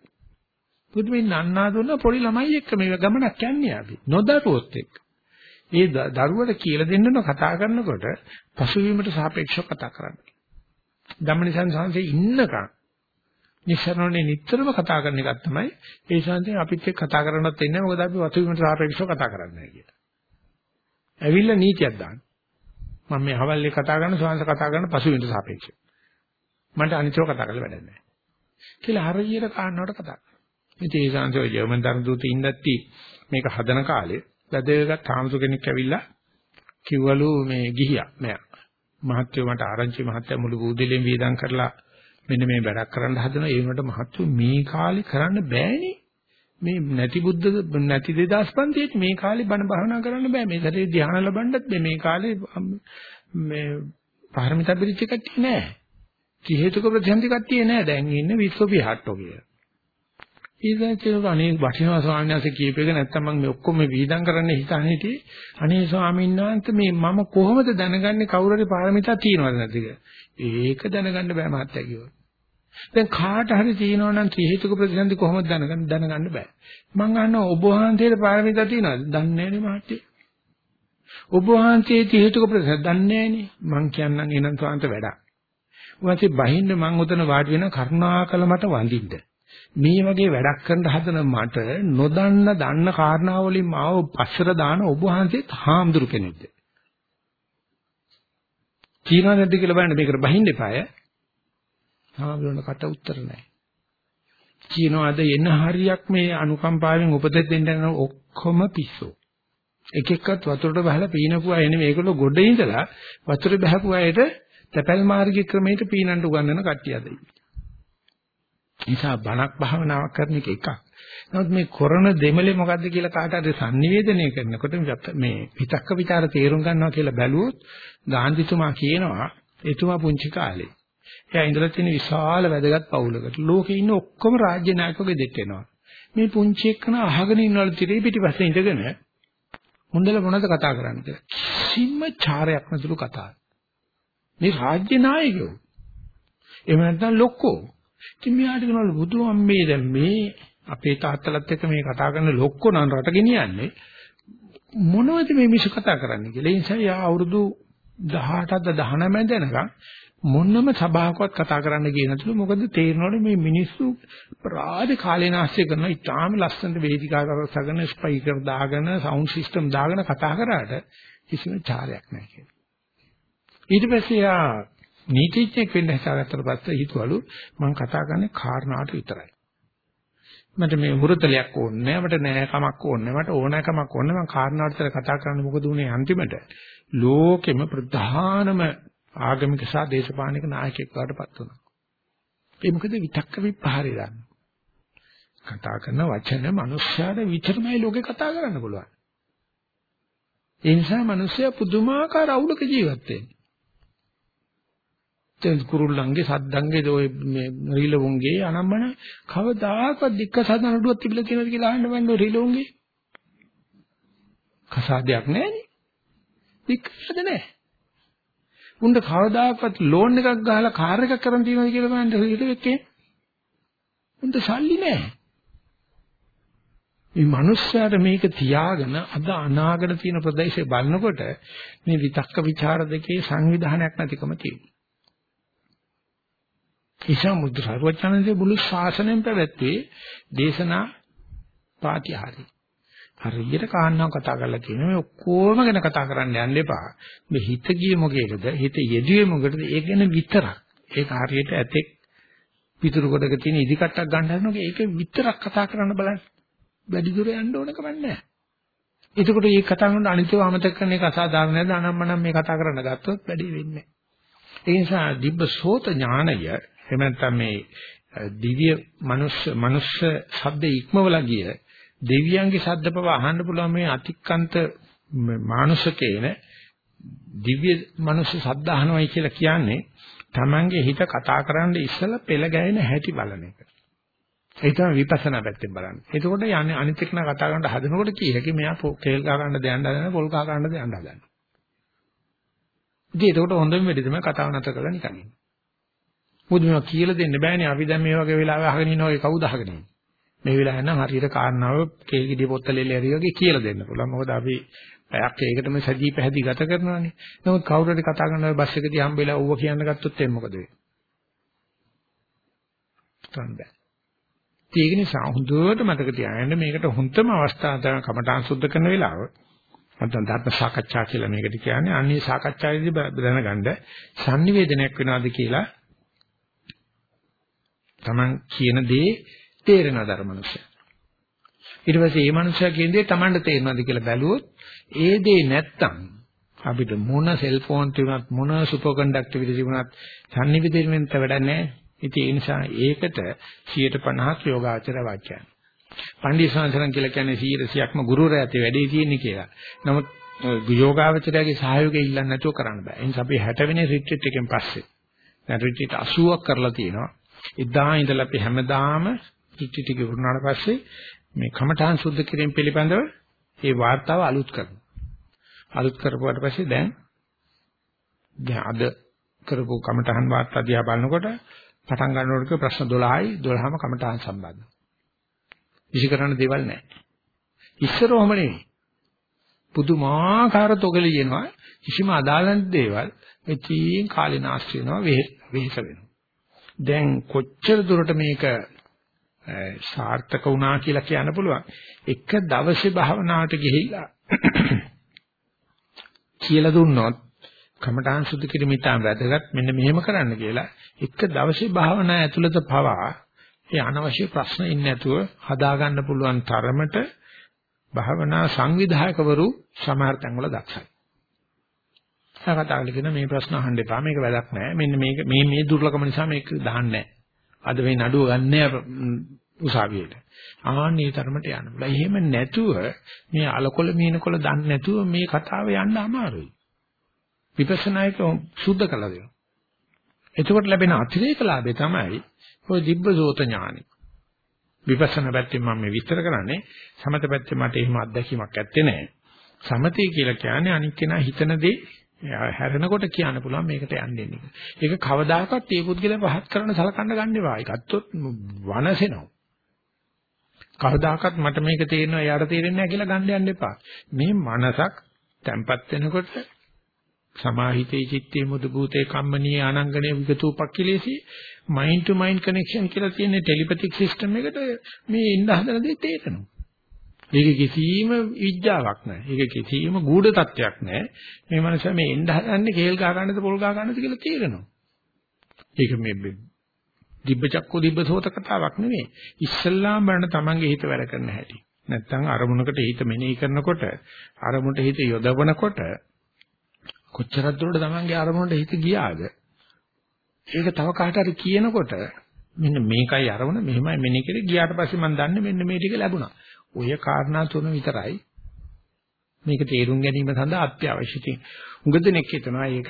[SPEAKER 1] මොකද මේ නන්නා දුන්න පොඩි ළමයි එක්ක මේ ගමනක් යන්නේ අපි. නොදරුවොත් එක්ක. මේ දරුවට කියලා දෙන්නන කතා කරනකොට පසුබිමට සාපේක්ෂව කතා කරන්න. ධම්මනිසං සංසේ ඉන්නකම් නිස්සරණනේ නිතරම කතා කරන එකක් තමයි ඒ ශාන්තිය අපිත් එක්ක කතා කරන්නත් ඉන්නේ මොකද අපි වතු විමට සාපේක්ෂව කතා කරන්නේ කියලා. ඇවිල්ලා නීතියක් දාන්න. මම මේ හවල්ලේ කතා කරන ශාන්ත කතා කරන පසුවින්ට සාපේක්ෂව. මන්ට අනිත්‍යව කතා කරලා වැඩක් නැහැ. කියලා හරියට කාන්නවට කතා කරනවා. ඉතින් ඒ ශාන්තෝ ජර්මන් දරු දූතේ ඉඳද්දි මේක හදන කාලේ වැදගත් හාමුදුර කෙනෙක් ඇවිල්ලා කිව්වලු මේ ගිහියා මෙයා. මහත්වෝ මට ආරංචි මහත්තයා මුළු බුදෙලෙන් වේදම් කරලා මෙන්න මේ වැඩක් කරන්න හදනවා ඒ වුණාට මහත්තු මේ කාලේ කරන්න බෑනේ. මේ නැති බුද්ධ නැති 2500 මේ කාලේ බණ භාවනා කරන්න බෑ. මේ සැරේ ධ්‍යාන ලබන්නත් බෑ. මේ කාලේ මේ පාරමිතා පිළිච්ච කට්ටිය නෑ. කි හේතුක ප්‍රතිසන්දි කට්ටිය නෑ. දැන් ඉන්නේ විශ්වවිහාරටෝ කියලා. ඊළඟ කියන අනේ වටිනවා ස්වාමීන් වහන්සේ කියපේක නැත්තම් මම මේ ඔක්කොම වීදම් කරන්න හිතන්නේ හිටියේ. අනේ ස්වාමීන් වහන්සේ මේ මම කොහොමද දැනගන්නේ කවුරු හරි පාරමිතා තියනවද නැද්ද ඒක දැනගන්න බෑ මහත්තයා කිව්වා දැන් කාට හරි තියෙනවා නම් ත්‍රි හේතුක ප්‍රතිසන්දි කොහොමද දැනගන්න දැනගන්න බෑ. මං අහනවා ඔබ වහන්සේට පාරමිතා තියෙනවද? දන්නේ නැනේ මහත්තයා. ඔබ වහන්සේ ත්‍රි හේතුක ප්‍රතිසන්දි දන්නේ නැනේ. මං කියන්නම් එනන් සාන්ත වැඩක්. වාසේ බහින්න මං උතන වාඩි වෙන කරුණාකල මට වඳින්න. මේ වගේ වැඩක් කරන්න හදන මට නොදන්න දන්න කාරණා වලින් මාව පස්සර දාන ඔබ වහන්සේත් හාමුදුරු කෙනෙක්ද? කියනවා නැද්ද කියලා බලන්න මේකට බහින්න එපාය. හාමුදුරන කට උත්තර නැහැ. කියනවාද එන හරියක් මේ අනුකම්පාවෙන් උපදෙස් දෙන්න යන ඔක්කොම පිස්සෝ. එක එක්කත් වතුරට බහලා පීනපු අය නෙමෙයි ඒගොල්ලෝ ගොඩේ ඉඳලා වතුරේ බහපු අයට තැපැල් මාර්ගික ක්‍රමයට පීනන්න උගන්වන කට්ටියද. නිසා බණක් භාවනාවක් කරන එක එකක්. නමුත් මේ කරන දෙමලේ මොකද්ද කියලා කාට හරි sannivedanaya කරනකොට මේ විතක්ක ਵਿਚාර තේරුම් ගන්නවා කියලා බැලුවොත් ගාන්ධිතුමා කියනවා එතුමා පුංචි කාලේ එයා ඉඳලා තියෙන විශාල වැදගත් පවුලකට. ලෝකේ ඉන්න ඔක්කොම රාජ්‍ය නායකයෝ දෙට එනවා. මේ පුංචි එක්කන අහගෙන ඉන්නවලු තිරේ පිටිපස්සේ ඉඳගෙන මුන්දල මොනවද කතා කරන්නේ කියලා. කිසිම චාරයක් නැතුළු කතා. මේ රාජ්‍ය නායකයෝ. එහෙම නැත්නම් ලොක්කෝ. ඉතින් මෙයාට කියනවලු බුදුහම්මේ දැන් මේ අපේ තාත්තලත් එක්ක මේ කතා කරන ලොක්කෝ නම් රට ගෙනියන්නේ මොනවද මේ මිනිස්සු කතා කරන්නේ කියලා. ඒ නිසා යා අවුරුදු 18ද 19 දෙනකම් මොන්නම සභාවකවත් කතා කරන්න කියනතුළු මොකද තේරෙනවනේ මේ මිනිස්සු ප්‍රාද කාලේ නාස්තිය කරන ඉතාලම ලස්සනට වේදිකාවක් සගන ස්පීකර් දාගෙන සවුන්ඩ් සිස්ටම් දාගෙන කතා කරාට කිසිම චාරයක් නැහැ කියලා. ඊට පස්සේ යා නීතිඥෙක් වෙන්න හිතාගත්තට පස්සේ හිතවලු මම කතා කරන්නේ කාරණාට විතරයි. මට මේ වෘතලයක් ඕනේ නැහැ මට නෑකමක් ඕනේ මට ඕනෑකමක් ඕනේ මම කාරණාට විතර කතා කරන්න මොකද උනේ අන්තිමට ලෝකෙම ප්‍රධානම ආගමික සහ දේශපාලනික නායකයෙක් වඩපත් වුණා. ඒ මොකද විතක්ක විපහාරය දන්න. කතා කරන වචන මිනිස්යාට විතරමයි ලෝකේ කතා කරන්න පුළුවන්. ඒ නිසා මිනිස්සයා පුදුමාකාර අවුලක ජීවත් වෙන්නේ. දැන් කුරුල්ලන්ගේ සද්දන්ගේ ඔය මේ රීලවුන්ගේ අනම්මන කවදාකවත් දික්ක සදන නඩුවක් තිබිලා තියෙනවද කියලා අහන්න බෑ රීලවුන්ගේ. කසාදයක් නැහැනේ. දික්කද නැහැ. උන්ට කවදාකවත් ලෝන් එකක් ගහලා කාර් එකක් කරන් තියනවද කියලා බලන්න රීලෙකේ. උන්ට සල්ලි නැහැ. මේ මිනිස්සයාට මේක තියාගෙන අද අනාගත තියෙන ප්‍රදේශය බලනකොට මේ විතක්ක ਵਿਚාර දෙකේ සංවිධානයක් නැතිකම තියෙනවා. කිසිම මුද්‍ර සර්වඥාන්සේ මුළු ශාසනයෙන් පැවැත්වුවේ දේශනා පාටිහාරි. හරියට කාන්නාව කතා කරලා කියන මේ ඔක්කොම ගැන කතා කරන්න යන්න එපා. මේ හිත ගියේ මොකේද? හිත යෙදුවේ මොකටද? ඒ ගැන විතරක්. ඒක හරියට ඇතෙක් පිටුරු කොටක තියෙන ඉදි කට්ටක් ගන්න හදනකොට ඒක විතරක් කතා කරන්න බලන්න. වැඩි දුර යන්න ඕන කමක් නැහැ. එතකොට මේ කතා කරන අනිත්‍යව අමතක කරන එක අසාධාරණ නේද? අනම්මනම් මේ කතා කරන්න ගත්තොත් වැඩි වෙන්නේ නැහැ. ඒ නිසා දිබ්බ සෝත ඥානය එහෙම නැත්නම් මේ දිව්‍ය මනුස්ස මනුස්ස ශබ්ද ඉක්මවලා ගිය දෙවියන්ගේ ශබ්ද පව අහන්න පුළුවන් මේ අතික්කන්ත මානුෂකේන දිව්‍ය මනුස්ස ශබ්ද අහනවයි කියලා කියන්නේ Tamange හිත කතා කරන්න ඉස්සලා පෙළ ගැහෙන හැටි බලන එක. ඒ තමයි විපස්සනා පැත්තෙන් බලන්නේ. එතකොට යන්නේ අනිත් එක්කන කතා කරන්න හදනකොට කී හැකි මෙයා කේල් ගහ ගන්න දෙයන්න හදන පොල් ගහ ගන්න දෙයන්න හදන. ඉතින් එතකොට හොඳම වෙලෙ තමයි කතාව නැතර කරලා නිකන් ඉන්නේ. මොකද මේවා කියලා දෙන්න බෑනේ අපි දැන් මේ වගේ වෙලාවෙ අහගෙන ඉන්නවා ඒ කවුද අහගෙන ඉන්නේ. මේ වෙලාවෙ නම් හරියට කාරණාව කේල් ගෙඩිය පොත්තලෙල්ල ඇරිය වගේ කියලා දෙන්න පුළුවන්. මොකද අපි පැයක් ඒකටම සජී පැහැදි ගත කරනවානේ. නමුත් කවුරු හරි කතා කරනවා බස් එකදී හම්බෙලා ඌව කියන්න ගත්තොත් එන්නේ මොකද වෙන්නේ? තොන්බෑ. ඒක නිසා හොඳට මතක තියාගන්න මේකට හොඳම අවස්ථාව තමයි කමඨාන් සුද්ධ කරන වෙලාව. නැත්නම් ධර්ම සාකච්ඡා කියලා මේකට කියන්නේ. අන්නේ සාකච්ඡාවේදී දැනගන්න sannivedanayak වෙනවද කියලා Taman කියන දේ තේරෙන ධර්මනුෂය. ඊට පස්සේ මේ මනුස්සයා කියන දේ Tamanට තේරෙනවද කියලා බැලුවොත් ඒ දේ නැත්තම් අපිට මොන සෙල්ෆෝන් තිබුණත් මොන සුපර් කන්ඩක්ටිවිටි තිබුණත් sannivedanayak වැඩක් නැහැ. ඉතින් ඒ නිසා ඒකට 150ක් යෝගාචර වාක්‍යයන්. පණ්ඩිත සංසරණ කියලා කියන්නේ 100%ක්ම ගුරුවරයා ඇති වැඩේ තියෙන්නේ කියලා. නමුත් යෝගාචරයේ සහයෝගය ඉල්ලන්නේ නැතුව කරන්න බෑ. ඒ නිසා අපි 60 වෙනි රිට්‍රීට් එකෙන් පස්සේ දැන් රිට්‍රීට් 80ක් කරලා තියෙනවා. එදා ඉඳලා අපි හැමදාම රිට්‍රීට් එක වුණාට පස්සේ මේ කමඨාන් සුද්ධ කිරීම පිළිබඳව ඒ වාර්තාව අලුත් කරනවා. අලුත් කරපුවාට පස්සේ දැන් දැන් අද කරපු කමඨහන් වාර්තා දිහා බලනකොට පටන් ගන්නකොට ප්‍රශ්න 12යි 12ම කමඨාන් සම්බන්ධ. විශේෂ දේවල් නැහැ. ඉස්සර ඔහම නෙවෙයි. පුදුමාකාර තොගලියනවා කිසිම අදාළ දේවල් එචීන් කාලේ නාස්ති වෙනවා වෙහෙස වෙනවා. දැන් කොච්චර දුරට මේක සාර්ථක වුණා කියලා කියන්න පුළුවන්. එක දවසේ භාවනාවට ගිහිල්ලා <clears throat> කියලා දුන්නොත් කමඨාන් සුද්ධ කිරීම ඉතාම වැදගත් මෙන්න මෙහෙම කරන්න කියලා එක දවසේ භාවනා ඇතුළත පවා ඒ අනවශ්‍ය ප්‍රශ්න ඉන්නේ නැතුව හදාගන්න පුළුවන් තරමට භාවනා සංවිධායකවරු සමහර තැන්වල දක්ෂයි. සාකච්ඡාවල කියන මේ ප්‍රශ්න අහන්න එපා මේක වැදක් නැහැ. මෙන්න මේක මේ මේ දුර්ලභම නිසා මේක දාන්නේ නැහැ. අද මේ නඩුව ගන්නෑ උසාවියට. ආන්නේ තරමට යන්න බෑ. එහෙම නැතුව මේ අලකොල මීනකොල දන්නේ නැතුව මේ කතාව යන්න අමාරුයි. විපස්සනායක සුද්ධ කළා දෙනවා. එතකොට ලැබෙන අතිරේක ලාභය තමයි ඔය දිබ්බසෝත ඥානෙ. විපස්සනා පැත්තෙන් මම මේ විස්තර කරන්නේ සමත පැත්තේ මට එහෙම අත්දැකීමක් ඇත්තේ නැහැ. සමතේ කියලා කියන්නේ අනික් කෙනා හිතන දේ හැරෙනකොට කියන්න පුළුවන් මේකට යන්නේ නේ. ඒක කවදාකවත් ඒ පුද්ගලයා පහත් කරන සලකන්න ගන්න එපා. ඒකත්ොත් වනසෙනවා. කවදාකවත් මට මේක තේරෙනවා එයාට තේරෙන්නේ නැහැ කියලා ගන්න යන්න එපා. මේ මනසක් තැම්පත් වෙනකොට සමාහිතේ චිත්තේ මුදු භූතේ කම්මනී ආනංගනේ විගතූපක්ඛිලේසි මයින්ඩ් ටු මයින්ඩ් කනෙක්ෂන් කියලා තියෙන ටෙලිපැතික් සිස්ටම් එකට මේ ඉන්න හදන දේ තේරෙනවා. ඒක කිසිම විඥාවක් නැහැ. ඒක කිසිම ගුඪ තත්වයක් නැහැ. මේ මනස මේ එන්න හදන්නේ කේල් ගහ ගන්නද පොල් ගහ ගන්නද කියලා තේරෙනවා. ඒක මේ දිබ්බචක්කෝ දිබ්බසෝත කතාවක් නෙවෙයි. ඉස්සල්ලාම බලන තමන්ගේ හිත වැඩ කරන හැටි. නැත්තම් අරමුණකට හිත මෙනෙහි කරනකොට අරමුණට හිත යොදවනකොට කොච්චරක් දුරට Tamange අරමුණට හිත ගියාද? ඒක තව කාට හරි කියනකොට මෙන්න මේකයි අරමුණ මෙහෙමයි මෙනේ කියලා ගියාට පස්සේ මම දන්නේ මෙන්න මේ ටික ලැබුණා. ඔය කාරණා තුන විතරයි මේක තේරුම් ගැනීම සඳහා අත්‍යවශ්‍ය තියෙන. උඟ දෙනෙක් හිතනවා ඒක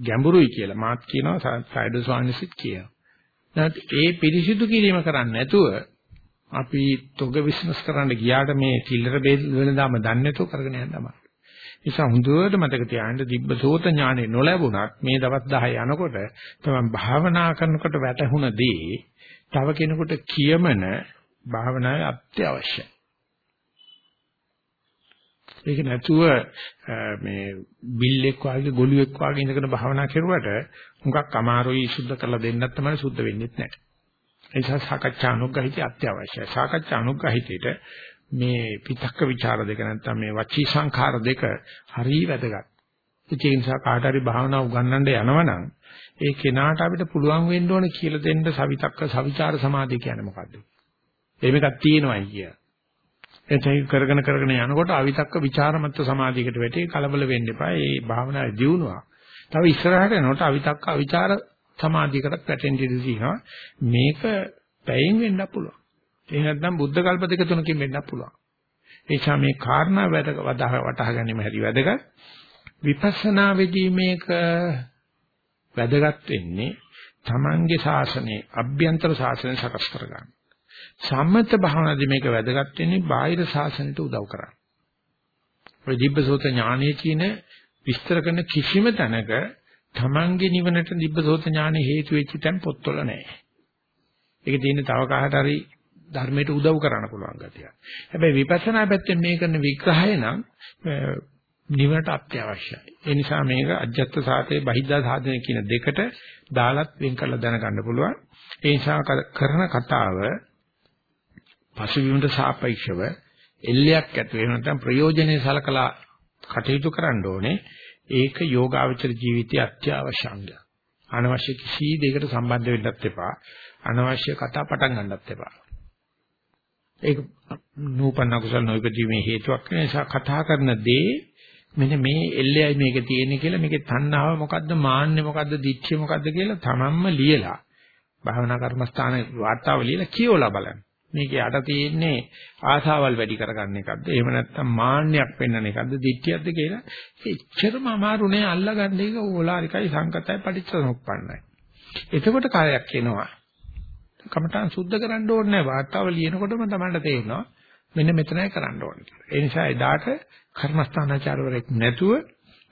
[SPEAKER 1] ගැඹුරුයි කියලා. මාත් කියනවා සයිඩෝ ස්වාමීසිත් කියනවා. නැත්නම් ඒ පිරිසිදු කිරීම කරන්නේ නැතුව අපි තොග බිස්නස් කරන්න ගියාට මේ චිල්ලර වෙනදාම දන්නේ නැතුව කරගෙන යන්න තමයි. නිසා හොඳට මතක තියාගන්න දිබ්බසෝත ඥානෙ නොලැබුණත් මේ දවස් 10 යනකොට තමයි භාවනා කරනකොට වැටහුණ දේ තව කෙනෙකුට කියමන භාවනාවේ අත්‍යවශ්‍යයි. ඒක නැතුව මේ බිල්ලෙක් වාගේ ගොළුෙක් වාගේ ඉඳගෙන භාවනා කරුවට මුගක් අමාරුයි සුද්ධ කරලා දෙන්නත් තමයි සුද්ධ වෙන්නේ නැහැ. ඒ නිසා සාකච්ඡා අනුග්‍රහිතය අත්‍යවශ්‍යයි. සාකච්ඡා අනුග්‍රහිතයට මේ පිටක්ක ਵਿਚාර දෙක නැත්නම් මේ වචී සංඛාර දෙක හරිය වැදගත්. ඒ නිසා කාට හරි භාවනා උගන්වන්න යනවනම් ඒ කෙනාට අපිට පුළුවන් වෙන්න ඕන කියලා දෙන්න සවිතක්ක සවිචාර සමාධිය කියන්නේ මොකද්ද? එහෙම එකක් තියෙනවයි කිය. එතෙන් කරගෙන කරගෙන යනකොට අවිතක්ක ਵਿਚාරමත්ත සමාධියකට වැටේ කලබල වෙන්න එපා. ඒ භාවනාවේ දියුණුවක්. තව ඉස්සරහට යනකොට අවිතක්ක අවිචාර සමාධියකට වැටෙන්න ඉඩ තියෙනවා. මේක පැයෙන් වෙන්න පුළුවන්. ඒ නැත්නම් බුද්ධ කල්ප දෙක තුනකින් වෙන්න පුළුවන්. ඒ නිසා මේ කාරණා වැඩ වටහා ගැනීම හැටි වැදගත්. විපස්සනා වෙදී මේක වැදගත් වෙන්නේ තමන්ගේ ශාසනය, අභ්‍යන්තර ශාසනය සකස් කරගන්න. සම්මත භාවනාදී මේක වැදගත් වෙන්නේ බාහිර ශාසනයට උදව් කරන්න. ඔය දිබ්බසෝත ඥානයේ කියන විස්තර කරන කිසිම තැනක තමන්ගේ නිවනට දිබ්බසෝත ඥානෙ හේතු වෙච්ච තැන් පොත්වල නැහැ. ඒක තියෙන්නේ තව කාට හරි ධර්මයට උදව් කරන්න පුළුවන් ගතිය. හැබැයි විපස්සනා පැත්තෙන් මේ කරන විග්‍රහය නම් නිවනට අත්‍යවශ්‍යයි. ඒ නිසා මේක අජත්ත සාතේ බහිද්දා සාධන කියන දෙකට දාලත් වෙන් කරලා දැනගන්න පුළුවන්. ඒ නිසා කරන කතාව පසුබිමට සාපේක්ෂව එල්ලයක් ඇති වෙන නැත්නම් ප්‍රයෝජනෙයි සලකලා කටයුතු කරන්න ඕනේ. ඒක යෝගාවචර ජීවිතයේ අත්‍යවශ්‍ය අංගයක්. අනවශ්‍ය කිසි දෙයකට සම්බන්ධ වෙන්නත් එපා. අනවශ්‍ය කතා පටන් ගන්නත් එපා. ඒක නූපන්න කුසල නොයිපදීමේ හේතුවක් වෙන නිසා කතා කරන දේ මෙන්න මේ එල්ලෙයි මේක තියෙන්නේ කියලා මේකේ තණ්හාව මොකද්ද මාන්නේ මොකද්ද දිච්චිය මොකද්ද කියලා තමන්ම ලියලා භාවනා කර්මස්ථාන වාර්තාව ලියලා කියවලා බලන්න. මේකේ යට තියෙන්නේ ආසාවල් වැඩි කරගන්න එකක්ද එහෙම නැත්නම් මාන්නයක් පෙන්වන එකක්ද දිච්චියක්ද කියලා එච්චරම අමාරු නෑ අල්ලගන්න එක ඕලාරිකයි සංකතයි පටිච්චසමුප්පන්නයි. එතකොට කාර්යයක් එනවා. කමඨාන් සුද්ධ කරන්න ඕනේ නැහැ. වාතාව ලියනකොටම තමයි තේරෙනවා. මෙන්න මෙතනයි කරන්න ඕනේ කියලා. ඒ නිසා එදාට කර්මස්ථානාචාරවරයෙක් නැතුව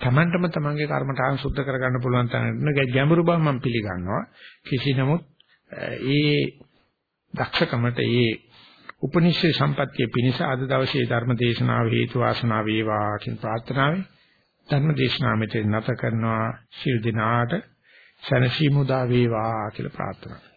[SPEAKER 1] Tamanටම Tamanගේ කර්මඨාන් සුද්ධ කරගන්න පුළුවන් තරමට ගැඹුරු බව මම පිළිගන්නවා. කිසි නමුත් ඒ දක්ෂකමට ඒ උපනිෂේ සම්පත්තිය පිණිස අද දවසේ ධර්ම දේශනාව හේතු වාසනා වේවා කියන ප්‍රාර්ථනාවයි ධර්ම දේශනාව මෙතන නැත කරනවා. ශිල් දිනාට සනසීමුදා වේවා කියලා ප්‍රාර්ථනා